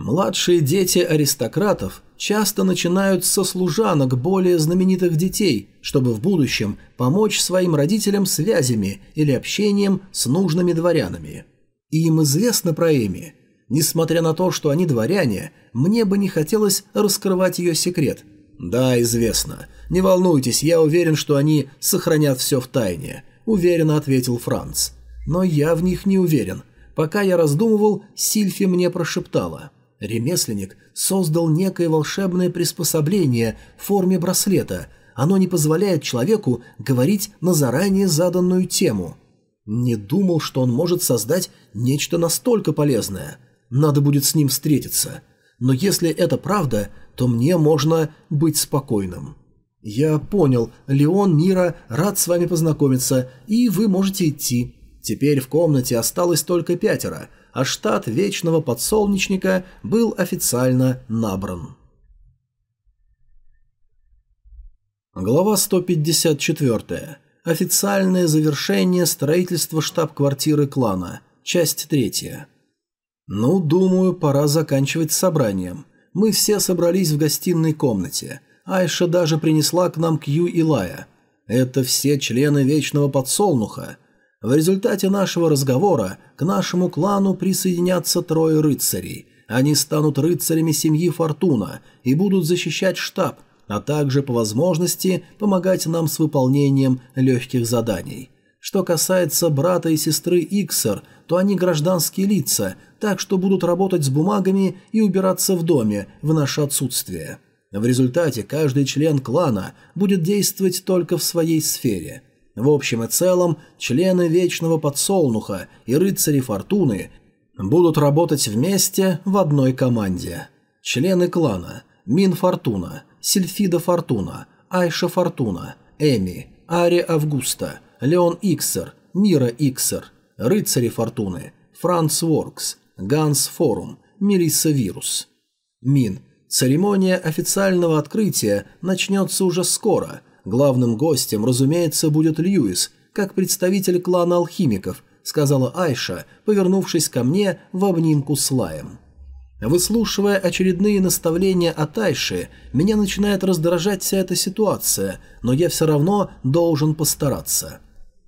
Младшие дети аристократов часто начинают со служанок более знаменитых детей, чтобы в будущем помочь своим родителям связями или общением с нужными дворянами. И им известно про Эми – Несмотря на то, что они дворяне, мне бы не хотелось раскрывать ее секрет. Да, известно. Не волнуйтесь, я уверен, что они сохранят все в тайне, уверенно ответил Франц. Но я в них не уверен. Пока я раздумывал, Сильфи мне прошептала. Ремесленник создал некое волшебное приспособление в форме браслета. Оно не позволяет человеку говорить на заранее заданную тему. Не думал, что он может создать нечто настолько полезное. Надо будет с ним встретиться. Но если это правда, то мне можно быть спокойным. Я понял, Леон, Мира, рад с вами познакомиться, и вы можете идти. Теперь в комнате осталось только пятеро, а штат Вечного Подсолнечника был официально набран. Глава 154. Официальное завершение строительства штаб-квартиры клана. Часть третья. Ну, думаю, пора заканчивать собранием. Мы все собрались в гостиной комнате. Айша даже принесла к нам Кью и Лая. Это все члены Вечного Подсолнуха. В результате нашего разговора к нашему клану присоединятся трое рыцарей. Они станут рыцарями семьи Фортуна и будут защищать штаб – а также по возможности помогать нам с выполнением легких заданий. Что касается брата и сестры Иксер, то они гражданские лица, так что будут работать с бумагами и убираться в доме в наше отсутствие. В результате каждый член клана будет действовать только в своей сфере. В общем и целом, члены Вечного Подсолнуха и Рыцари Фортуны будут работать вместе в одной команде. Члены клана Мин Фортуна – Сильфида Фортуна, Айша Фортуна, Эми, Ари Августа, Леон Иксер, Мира Иксер, Рыцари Фортуны, Франц Воркс, Ганс Форум, Мелисса Вирус. Мин. Церемония официального открытия начнется уже скоро. Главным гостем, разумеется, будет Льюис, как представитель клана алхимиков, сказала Айша, повернувшись ко мне в обнимку с Лаем. Выслушивая очередные наставления от Айши, меня начинает раздражать вся эта ситуация, но я все равно должен постараться.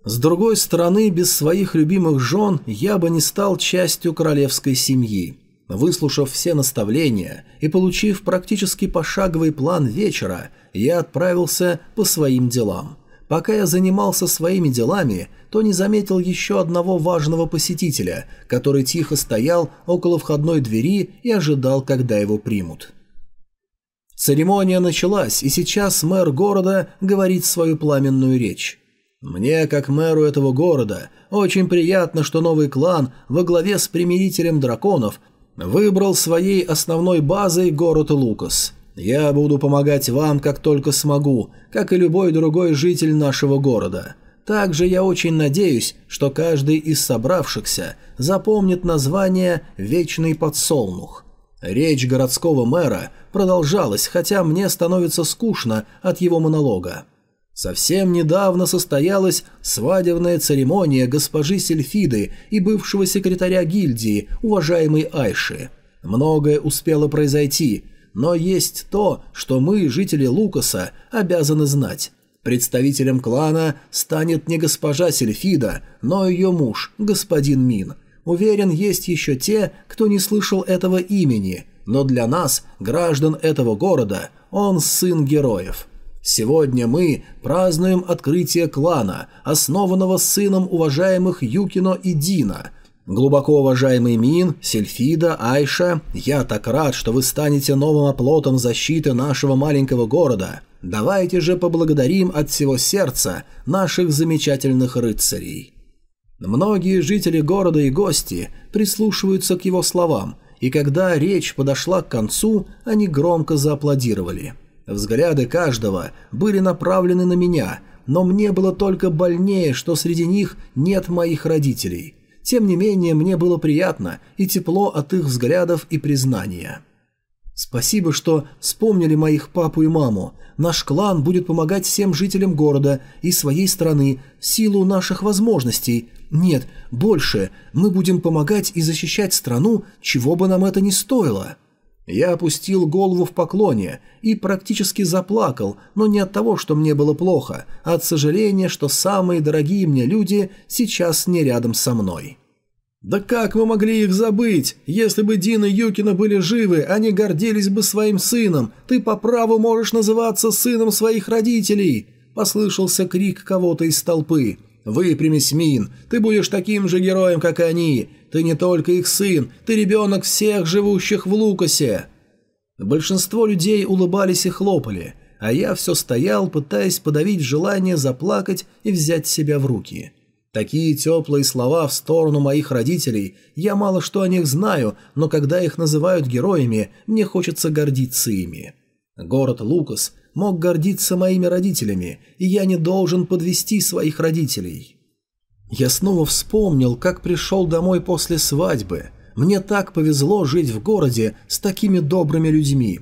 С другой стороны, без своих любимых жен я бы не стал частью королевской семьи. Выслушав все наставления и получив практически пошаговый план вечера, я отправился по своим делам. Пока я занимался своими делами, то не заметил еще одного важного посетителя, который тихо стоял около входной двери и ожидал, когда его примут. Церемония началась, и сейчас мэр города говорит свою пламенную речь. «Мне, как мэру этого города, очень приятно, что новый клан во главе с примирителем драконов выбрал своей основной базой город Лукас. Я буду помогать вам, как только смогу, как и любой другой житель нашего города. Также я очень надеюсь, что каждый из собравшихся запомнит название «Вечный подсолнух». Речь городского мэра продолжалась, хотя мне становится скучно от его монолога. Совсем недавно состоялась свадебная церемония госпожи Сельфиды и бывшего секретаря гильдии, уважаемой Айши. Многое успело произойти, но есть то, что мы, жители Лукаса, обязаны знать. Представителем клана станет не госпожа Сельфида, но ее муж, господин Мин. Уверен, есть еще те, кто не слышал этого имени, но для нас, граждан этого города, он сын героев. Сегодня мы празднуем открытие клана, основанного сыном уважаемых Юкино и Дина – Глубоко уважаемый Мин, Сельфида, Айша, я так рад, что вы станете новым оплотом защиты нашего маленького города. Давайте же поблагодарим от всего сердца наших замечательных рыцарей. Многие жители города и гости прислушиваются к его словам, и когда речь подошла к концу, они громко зааплодировали. Взгляды каждого были направлены на меня, но мне было только больнее, что среди них нет моих родителей – тем не менее, мне было приятно и тепло от их взглядов и признания. Спасибо, что вспомнили моих папу и маму. Наш клан будет помогать всем жителям города и своей страны в силу наших возможностей. Нет, больше, мы будем помогать и защищать страну, чего бы нам это ни стоило. Я опустил голову в поклоне и практически заплакал, но не от того, что мне было плохо, а от сожаления, что самые дорогие мне люди сейчас не рядом со мной. «Да как вы могли их забыть? Если бы Дин и Юкина были живы, они гордились бы своим сыном. Ты по праву можешь называться сыном своих родителей!» Послышался крик кого-то из толпы. «Выпрямись, Мин, ты будешь таким же героем, как они. Ты не только их сын, ты ребенок всех живущих в Лукасе!» Большинство людей улыбались и хлопали, а я все стоял, пытаясь подавить желание заплакать и взять себя в руки. Такие теплые слова в сторону моих родителей, я мало что о них знаю, но когда их называют героями, мне хочется гордиться ими. Город Лукас мог гордиться моими родителями, и я не должен подвести своих родителей. Я снова вспомнил, как пришел домой после свадьбы. Мне так повезло жить в городе с такими добрыми людьми.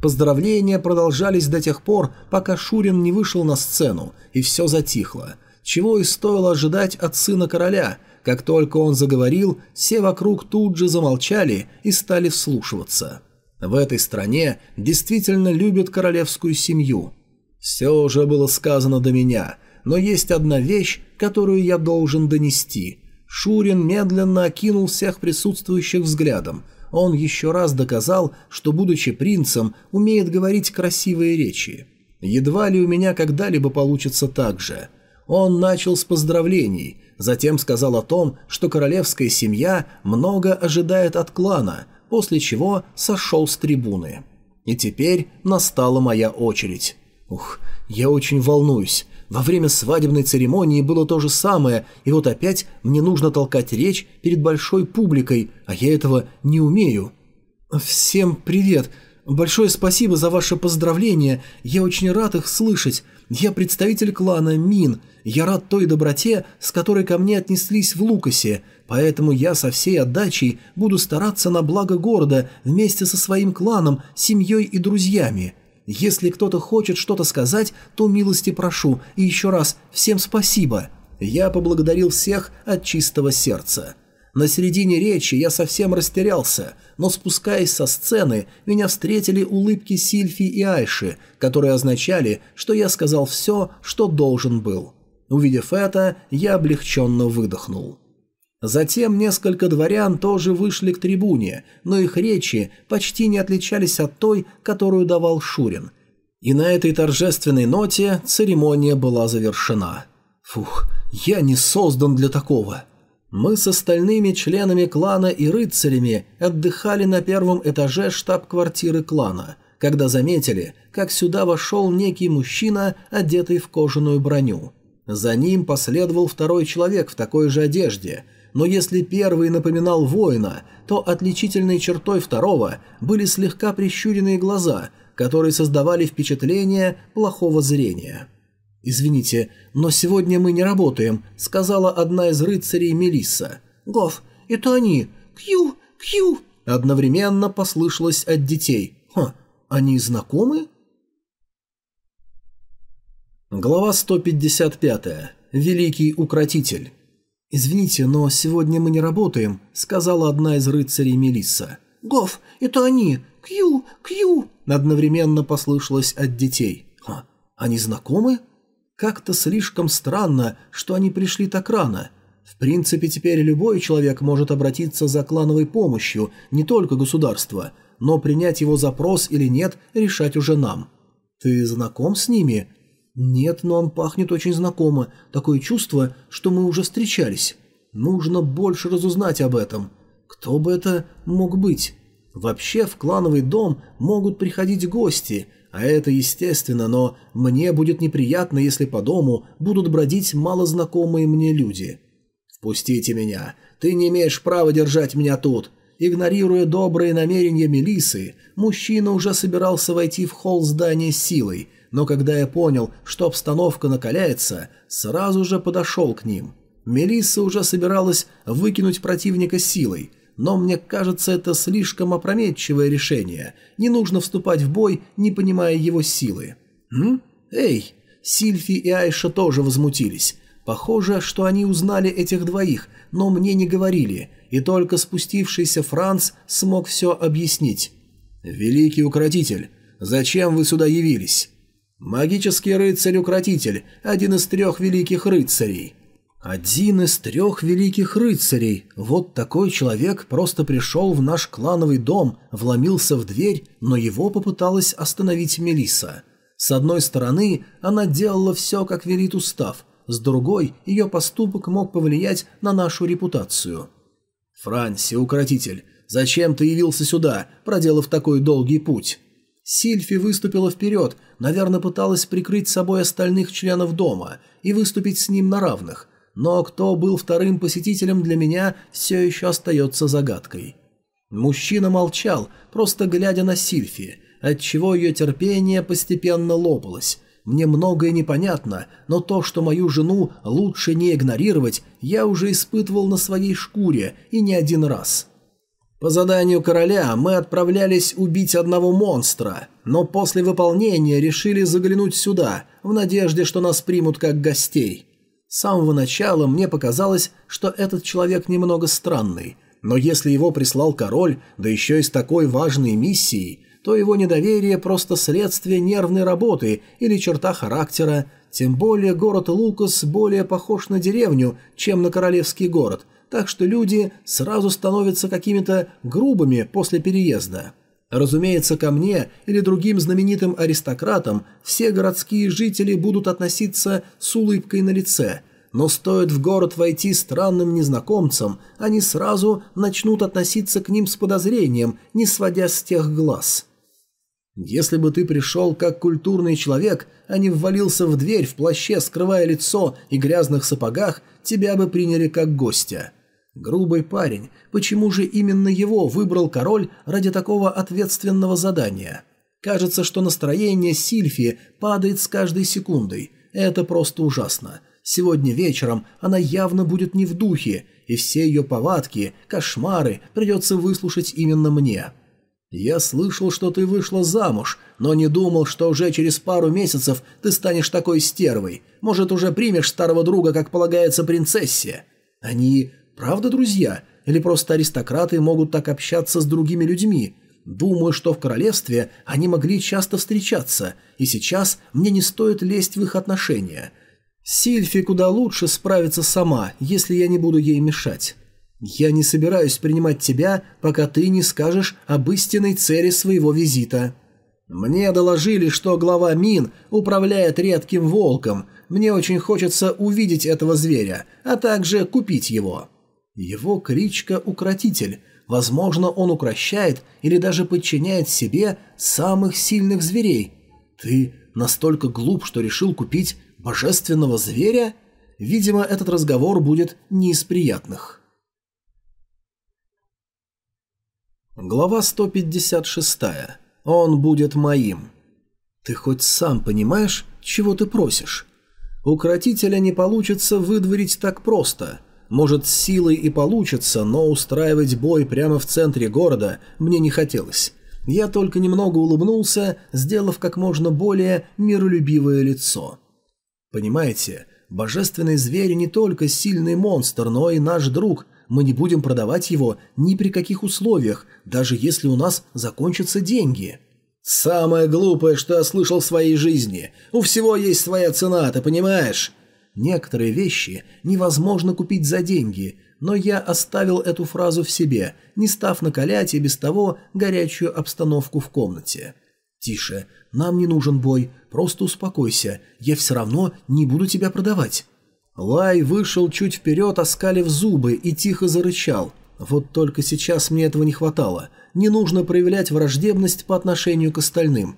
Поздравления продолжались до тех пор, пока Шурин не вышел на сцену, и все затихло – чего и стоило ожидать от сына короля. Как только он заговорил, все вокруг тут же замолчали и стали вслушиваться. В этой стране действительно любят королевскую семью. Все уже было сказано до меня, но есть одна вещь, которую я должен донести. Шурин медленно окинул всех присутствующих взглядом. Он еще раз доказал, что, будучи принцем, умеет говорить красивые речи. Едва ли у меня когда-либо получится так же – он начал с поздравлений, затем сказал о том, что королевская семья много ожидает от клана, после чего сошел с трибуны. И теперь настала моя очередь. Ух, я очень волнуюсь. Во время свадебной церемонии было то же самое, и вот опять мне нужно толкать речь перед большой публикой, а я этого не умею. «Всем привет! Большое спасибо за ваше поздравление, я очень рад их слышать. Я представитель клана Мин, я рад той доброте, с которой ко мне отнеслись в Лукасе, поэтому я со всей отдачей буду стараться на благо города вместе со своим кланом, семьей и друзьями. Если кто-то хочет что-то сказать, то милости прошу, и еще раз всем спасибо». Я поблагодарил всех от чистого сердца. На середине речи я совсем растерялся, но спускаясь со сцены, меня встретили улыбки Сильфи и Айши, которые означали, что я сказал все, что должен был. Увидев это, я облегченно выдохнул. Затем несколько дворян тоже вышли к трибуне, но их речи почти не отличались от той, которую давал Шурин. И на этой торжественной ноте церемония была завершена. Фух, я не создан для такого. Мы с остальными членами клана и рыцарями отдыхали на первом этаже штаб-квартиры клана, когда заметили, как сюда вошел некий мужчина, одетый в кожаную броню. За ним последовал второй человек в такой же одежде, но если первый напоминал воина, то отличительной чертой второго были слегка прищуренные глаза, которые создавали впечатление плохого зрения. «Извините, но сегодня мы не работаем», — сказала одна из рыцарей Мелисса. «Гоф, это они! Кью! Кью!» Одновременно послышалось от детей. «Ха, они знакомы?» Глава 155. Великий Укротитель. «Извините, но сегодня мы не работаем», — сказала одна из рыцарей Мелисса. «Гоф, это они! Кью! Кью!» Одновременно послышалось от детей. «Ха, они знакомы?» Как-то слишком странно, что они пришли так рано. В принципе, теперь любой человек может обратиться за клановой помощью, не только государство, но принять его запрос или нет, решать уже нам. Ты знаком с ними?» «Нет, но он пахнет очень знакомо. Такое чувство, что мы уже встречались. Нужно больше разузнать об этом. Кто бы это мог быть? Вообще в клановый дом могут приходить гости, а это естественно, но мне будет неприятно, если по дому будут бродить малознакомые мне люди. Впустите меня. Ты не имеешь права держать меня тут». Игнорируя добрые намерения Мелисы, мужчина уже собирался войти в холл здания силой – но когда я понял, что обстановка накаляется, сразу же подошел к ним. Мелисса уже собиралась выкинуть противника силой, но мне кажется, это слишком опрометчивое решение. Не нужно вступать в бой, не понимая его силы. «М? Эй!» Сильфи и Айша тоже возмутились. Похоже, что они узнали этих двоих, но мне не говорили, и только спустившийся Франц смог все объяснить. «Великий укротитель, зачем вы сюда явились?» «Магический рыцарь-укротитель, один из трех великих рыцарей». Один из трех великих рыцарей. Вот такой человек просто пришел в наш клановый дом, вломился в дверь, но его попыталась остановить Мелиса. С одной стороны, она делала все, как велит устав, с другой, ее поступок мог повлиять на нашу репутацию. «Франси, укротитель, зачем ты явился сюда, проделав такой долгий путь?» Сильфи выступила вперед, наверное, пыталась прикрыть собой остальных членов дома и выступить с ним на равных, но кто был вторым посетителем для меня все еще остается загадкой. Мужчина молчал, просто глядя на Сильфи, отчего ее терпение постепенно лопалось. Мне многое непонятно, но то, что мою жену лучше не игнорировать, я уже испытывал на своей шкуре и не один раз. По заданию короля мы отправлялись убить одного монстра, но после выполнения решили заглянуть сюда, в надежде, что нас примут как гостей. С самого начала мне показалось, что этот человек немного странный, но если его прислал король, да еще и с такой важной миссией, то его недоверие просто следствие нервной работы или черта характера, тем более город Лукас более похож на деревню, чем на королевский город, так что люди сразу становятся какими-то грубыми после переезда. Разумеется, ко мне или другим знаменитым аристократам все городские жители будут относиться с улыбкой на лице, но стоит в город войти странным незнакомцам, они сразу начнут относиться к ним с подозрением, не сводя с тех глаз. Если бы ты пришел как культурный человек, а не ввалился в дверь в плаще, скрывая лицо и грязных сапогах, тебя бы приняли как гостя. Грубый парень, почему же именно его выбрал король ради такого ответственного задания? Кажется, что настроение Сильфи падает с каждой секундой. Это просто ужасно. Сегодня вечером она явно будет не в духе, и все ее повадки, кошмары придется выслушать именно мне. Я слышал, что ты вышла замуж, но не думал, что уже через пару месяцев ты станешь такой стервой. Может, уже примешь старого друга, как полагается принцессе. Они Правда, друзья? Или просто аристократы могут так общаться с другими людьми? Думаю, что в королевстве они могли часто встречаться, и сейчас мне не стоит лезть в их отношения. Сильфи куда лучше справится сама, если я не буду ей мешать. Я не собираюсь принимать тебя, пока ты не скажешь об истинной цели своего визита. Мне доложили, что глава Мин управляет редким волком. Мне очень хочется увидеть этого зверя, а также купить его. Его кличка «Укротитель». Возможно, он укращает или даже подчиняет себе самых сильных зверей. Ты настолько глуп, что решил купить божественного зверя? Видимо, этот разговор будет не из приятных. Глава 156. Он будет моим. Ты хоть сам понимаешь, чего ты просишь? Укротителя не получится выдворить так просто – может, с силой и получится, но устраивать бой прямо в центре города мне не хотелось. Я только немного улыбнулся, сделав как можно более миролюбивое лицо. Понимаете, божественный зверь не только сильный монстр, но и наш друг. Мы не будем продавать его ни при каких условиях, даже если у нас закончатся деньги. Самое глупое, что я слышал в своей жизни. У всего есть своя цена, ты понимаешь? Некоторые вещи невозможно купить за деньги, но я оставил эту фразу в себе, не став накалять и без того горячую обстановку в комнате. «Тише, нам не нужен бой, просто успокойся, я все равно не буду тебя продавать». Лай вышел чуть вперед, оскалив зубы и тихо зарычал. Вот только сейчас мне этого не хватало. Не нужно проявлять враждебность по отношению к остальным.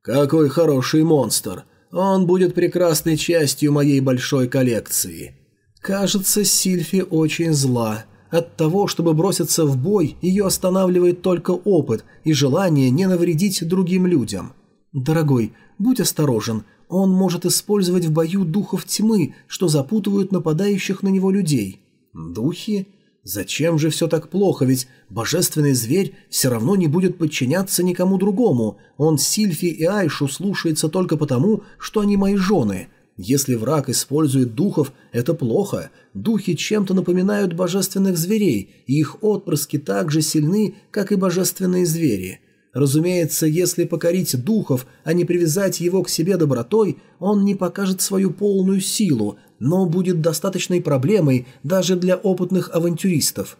«Какой хороший монстр! Он будет прекрасной частью моей большой коллекции. Кажется, Сильфи очень зла. От того, чтобы броситься в бой, ее останавливает только опыт и желание не навредить другим людям. Дорогой, будь осторожен, он может использовать в бою духов тьмы, что запутывают нападающих на него людей. Духи? Зачем же все так плохо, ведь божественный зверь все равно не будет подчиняться никому другому. Он Сильфи и Айшу слушается только потому, что они мои жены. Если враг использует духов, это плохо. Духи чем-то напоминают божественных зверей, и их отпрыски так же сильны, как и божественные звери. Разумеется, если покорить духов, а не привязать его к себе добротой, он не покажет свою полную силу, но будет достаточной проблемой даже для опытных авантюристов.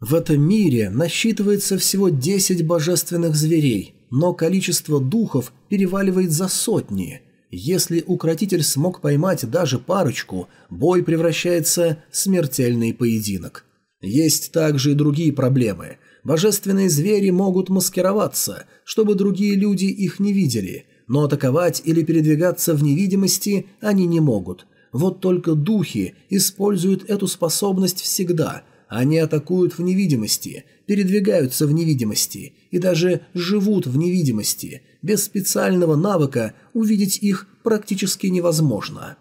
В этом мире насчитывается всего 10 божественных зверей, но количество духов переваливает за сотни. Если укротитель смог поймать даже парочку, бой превращается в смертельный поединок. Есть также и другие проблемы. Божественные звери могут маскироваться, чтобы другие люди их не видели, но атаковать или передвигаться в невидимости они не могут. Вот только духи используют эту способность всегда. Они атакуют в невидимости, передвигаются в невидимости и даже живут в невидимости. Без специального навыка увидеть их практически невозможно.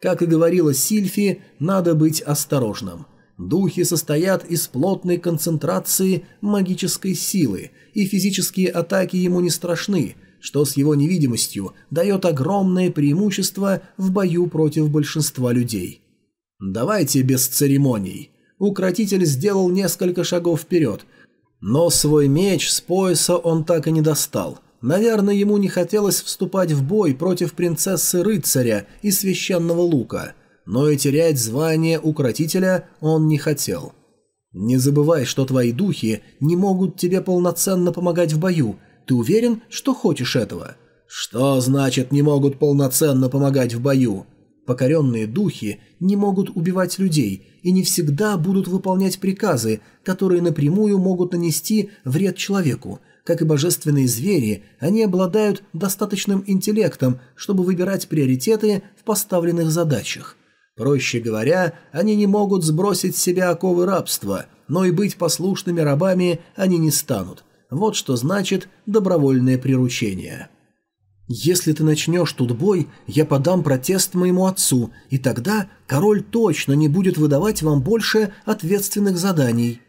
Как и говорила Сильфи, надо быть осторожным – Духи состоят из плотной концентрации магической силы, и физические атаки ему не страшны, что с его невидимостью дает огромное преимущество в бою против большинства людей. «Давайте без церемоний». Укротитель сделал несколько шагов вперед, но свой меч с пояса он так и не достал. Наверное, ему не хотелось вступать в бой против принцессы-рыцаря и священного лука – но и терять звание укротителя он не хотел. «Не забывай, что твои духи не могут тебе полноценно помогать в бою. Ты уверен, что хочешь этого?» «Что значит «не могут полноценно помогать в бою»?» Покоренные духи не могут убивать людей и не всегда будут выполнять приказы, которые напрямую могут нанести вред человеку. Как и божественные звери, они обладают достаточным интеллектом, чтобы выбирать приоритеты в поставленных задачах. Проще говоря, они не могут сбросить с себя оковы рабства, но и быть послушными рабами они не станут. Вот что значит добровольное приручение. «Если ты начнешь тут бой, я подам протест моему отцу, и тогда король точно не будет выдавать вам больше ответственных заданий».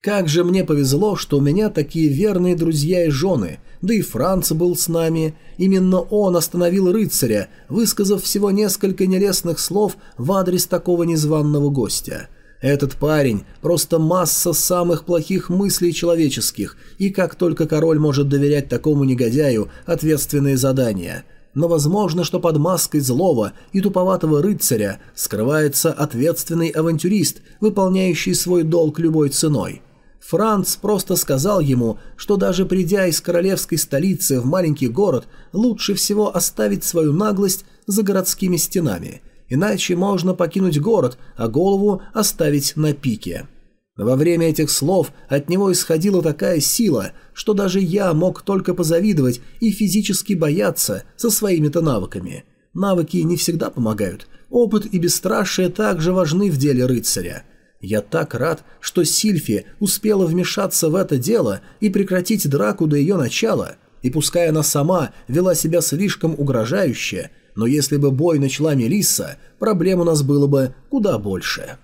Как же мне повезло, что у меня такие верные друзья и жены, да и Франц был с нами. Именно он остановил рыцаря, высказав всего несколько нелестных слов в адрес такого незваного гостя. Этот парень – просто масса самых плохих мыслей человеческих, и как только король может доверять такому негодяю ответственные задания – но возможно, что под маской злого и туповатого рыцаря скрывается ответственный авантюрист, выполняющий свой долг любой ценой. Франц просто сказал ему, что даже придя из королевской столицы в маленький город, лучше всего оставить свою наглость за городскими стенами, иначе можно покинуть город, а голову оставить на пике. Во время этих слов от него исходила такая сила, что даже я мог только позавидовать и физически бояться со своими-то навыками. Навыки не всегда помогают. Опыт и бесстрашие также важны в деле рыцаря – я так рад, что Сильфи успела вмешаться в это дело и прекратить драку до ее начала, и пускай она сама вела себя слишком угрожающе, но если бы бой начала Мелисса, проблем у нас было бы куда больше.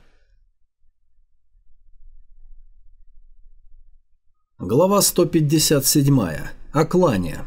Глава 157. О клане.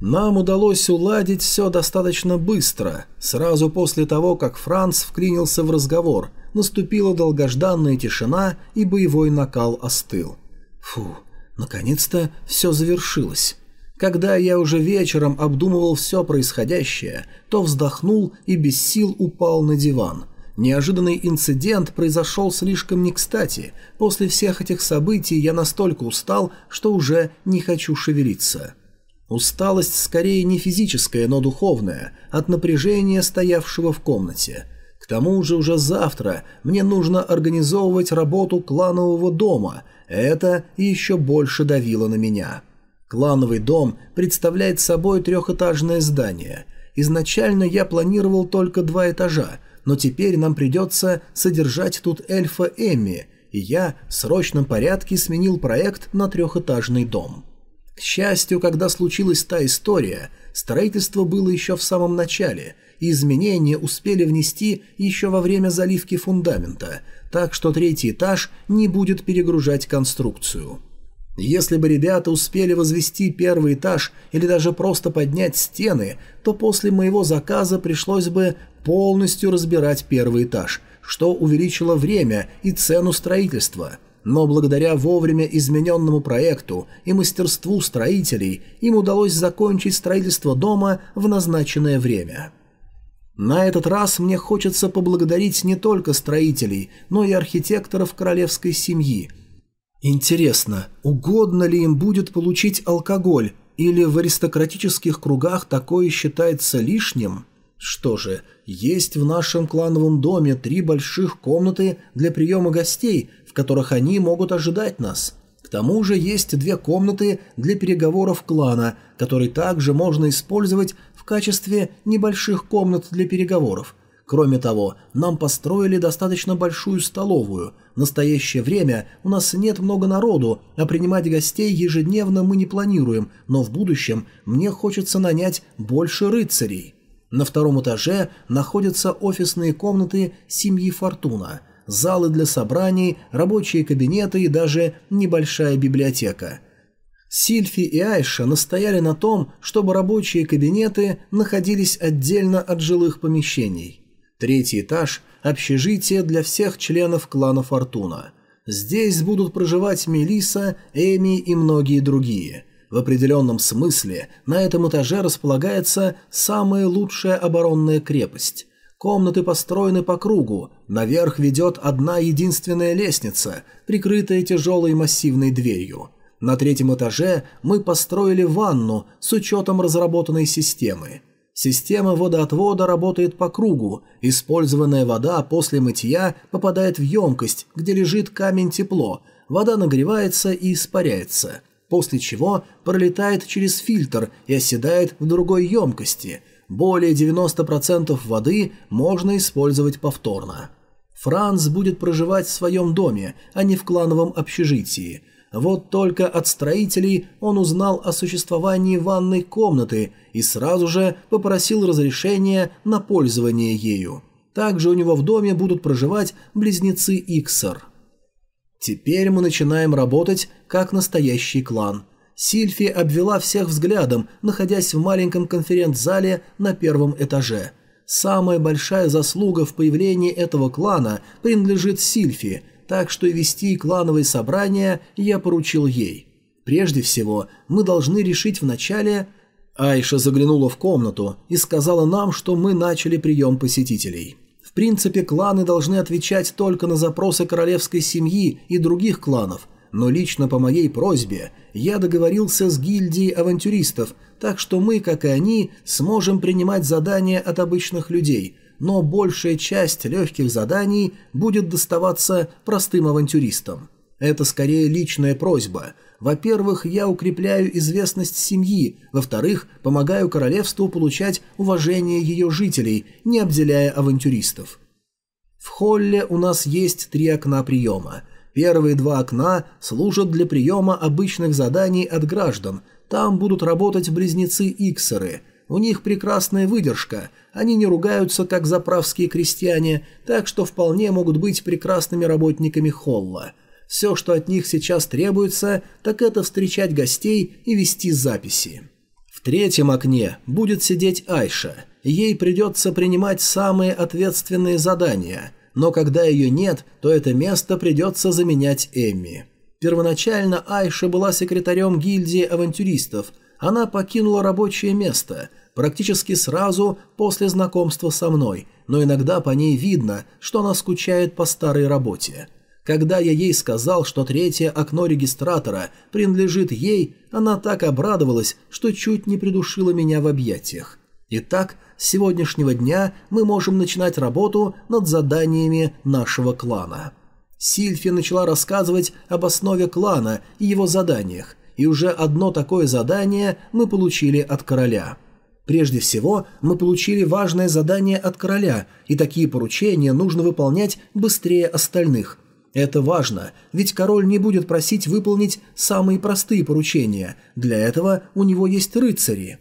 Нам удалось уладить все достаточно быстро, сразу после того, как Франц вклинился в разговор – наступила долгожданная тишина, и боевой накал остыл. Фу, наконец-то все завершилось. Когда я уже вечером обдумывал все происходящее, то вздохнул и без сил упал на диван. Неожиданный инцидент произошел слишком не кстати. После всех этих событий я настолько устал, что уже не хочу шевелиться. Усталость скорее не физическая, но духовная, от напряжения, стоявшего в комнате – к тому же уже завтра мне нужно организовывать работу кланового дома. Это еще больше давило на меня. Клановый дом представляет собой трехэтажное здание. Изначально я планировал только два этажа, но теперь нам придется содержать тут эльфа Эмми, и я в срочном порядке сменил проект на трехэтажный дом. К счастью, когда случилась та история, строительство было еще в самом начале – и изменения успели внести еще во время заливки фундамента, так что третий этаж не будет перегружать конструкцию. Если бы ребята успели возвести первый этаж или даже просто поднять стены, то после моего заказа пришлось бы полностью разбирать первый этаж, что увеличило время и цену строительства. Но благодаря вовремя измененному проекту и мастерству строителей им удалось закончить строительство дома в назначенное время. На этот раз мне хочется поблагодарить не только строителей, но и архитекторов королевской семьи. Интересно, угодно ли им будет получить алкоголь, или в аристократических кругах такое считается лишним? Что же, есть в нашем клановом доме три больших комнаты для приема гостей, в которых они могут ожидать нас. К тому же есть две комнаты для переговоров клана, которые также можно использовать в качестве небольших комнат для переговоров. Кроме того, нам построили достаточно большую столовую. В настоящее время у нас нет много народу, а принимать гостей ежедневно мы не планируем, но в будущем мне хочется нанять больше рыцарей. На втором этаже находятся офисные комнаты семьи Фортуна, залы для собраний, рабочие кабинеты и даже небольшая библиотека – Сильфи и Айша настояли на том, чтобы рабочие кабинеты находились отдельно от жилых помещений. Третий этаж – общежитие для всех членов клана Фортуна. Здесь будут проживать Мелиса, Эми и многие другие. В определенном смысле на этом этаже располагается самая лучшая оборонная крепость. Комнаты построены по кругу, наверх ведет одна единственная лестница, прикрытая тяжелой массивной дверью – на третьем этаже мы построили ванну с учетом разработанной системы. Система водоотвода работает по кругу, использованная вода после мытья попадает в емкость, где лежит камень тепло, вода нагревается и испаряется, после чего пролетает через фильтр и оседает в другой емкости. Более 90% воды можно использовать повторно. Франц будет проживать в своем доме, а не в клановом общежитии – вот только от строителей он узнал о существовании ванной комнаты и сразу же попросил разрешения на пользование ею. Также у него в доме будут проживать близнецы Иксер. Теперь мы начинаем работать как настоящий клан. Сильфи обвела всех взглядом, находясь в маленьком конференц-зале на первом этаже. Самая большая заслуга в появлении этого клана принадлежит Сильфи – так что вести клановые собрания я поручил ей. Прежде всего, мы должны решить вначале... Айша заглянула в комнату и сказала нам, что мы начали прием посетителей. В принципе, кланы должны отвечать только на запросы королевской семьи и других кланов, но лично по моей просьбе я договорился с гильдией авантюристов, так что мы, как и они, сможем принимать задания от обычных людей – но большая часть легких заданий будет доставаться простым авантюристам. Это скорее личная просьба. Во-первых, я укрепляю известность семьи, во-вторых, помогаю королевству получать уважение ее жителей, не обделяя авантюристов. В холле у нас есть три окна приема. Первые два окна служат для приема обычных заданий от граждан. Там будут работать близнецы-иксеры. У них прекрасная выдержка – они не ругаются, как заправские крестьяне, так что вполне могут быть прекрасными работниками холла. Все, что от них сейчас требуется, так это встречать гостей и вести записи. В третьем окне будет сидеть Айша. Ей придется принимать самые ответственные задания, но когда ее нет, то это место придется заменять Эмми. Первоначально Айша была секретарем гильдии авантюристов. Она покинула рабочее место – практически сразу после знакомства со мной, но иногда по ней видно, что она скучает по старой работе. Когда я ей сказал, что третье окно регистратора принадлежит ей, она так обрадовалась, что чуть не придушила меня в объятиях. Итак, с сегодняшнего дня мы можем начинать работу над заданиями нашего клана. Сильфи начала рассказывать об основе клана и его заданиях, и уже одно такое задание мы получили от короля – Прежде всего, мы получили важное задание от короля, и такие поручения нужно выполнять быстрее остальных. Это важно, ведь король не будет просить выполнить самые простые поручения, для этого у него есть рыцари.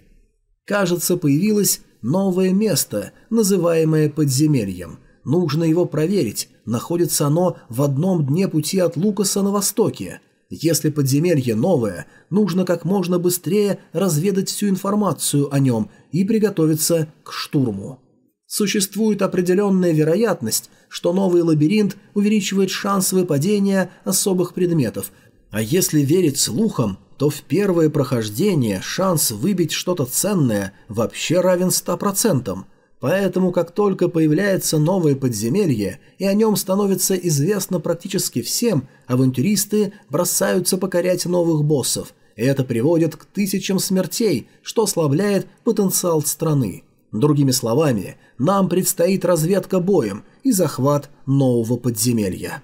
Кажется, появилось новое место, называемое подземельем. Нужно его проверить, находится оно в одном дне пути от Лукаса на востоке – если подземелье новое, нужно как можно быстрее разведать всю информацию о нем и приготовиться к штурму. Существует определенная вероятность, что новый лабиринт увеличивает шанс выпадения особых предметов, а если верить слухам, то в первое прохождение шанс выбить что-то ценное вообще равен 100%. Поэтому, как только появляется новое подземелье, и о нем становится известно практически всем, авантюристы бросаются покорять новых боссов, и это приводит к тысячам смертей, что ослабляет потенциал страны. Другими словами, нам предстоит разведка боем и захват нового подземелья.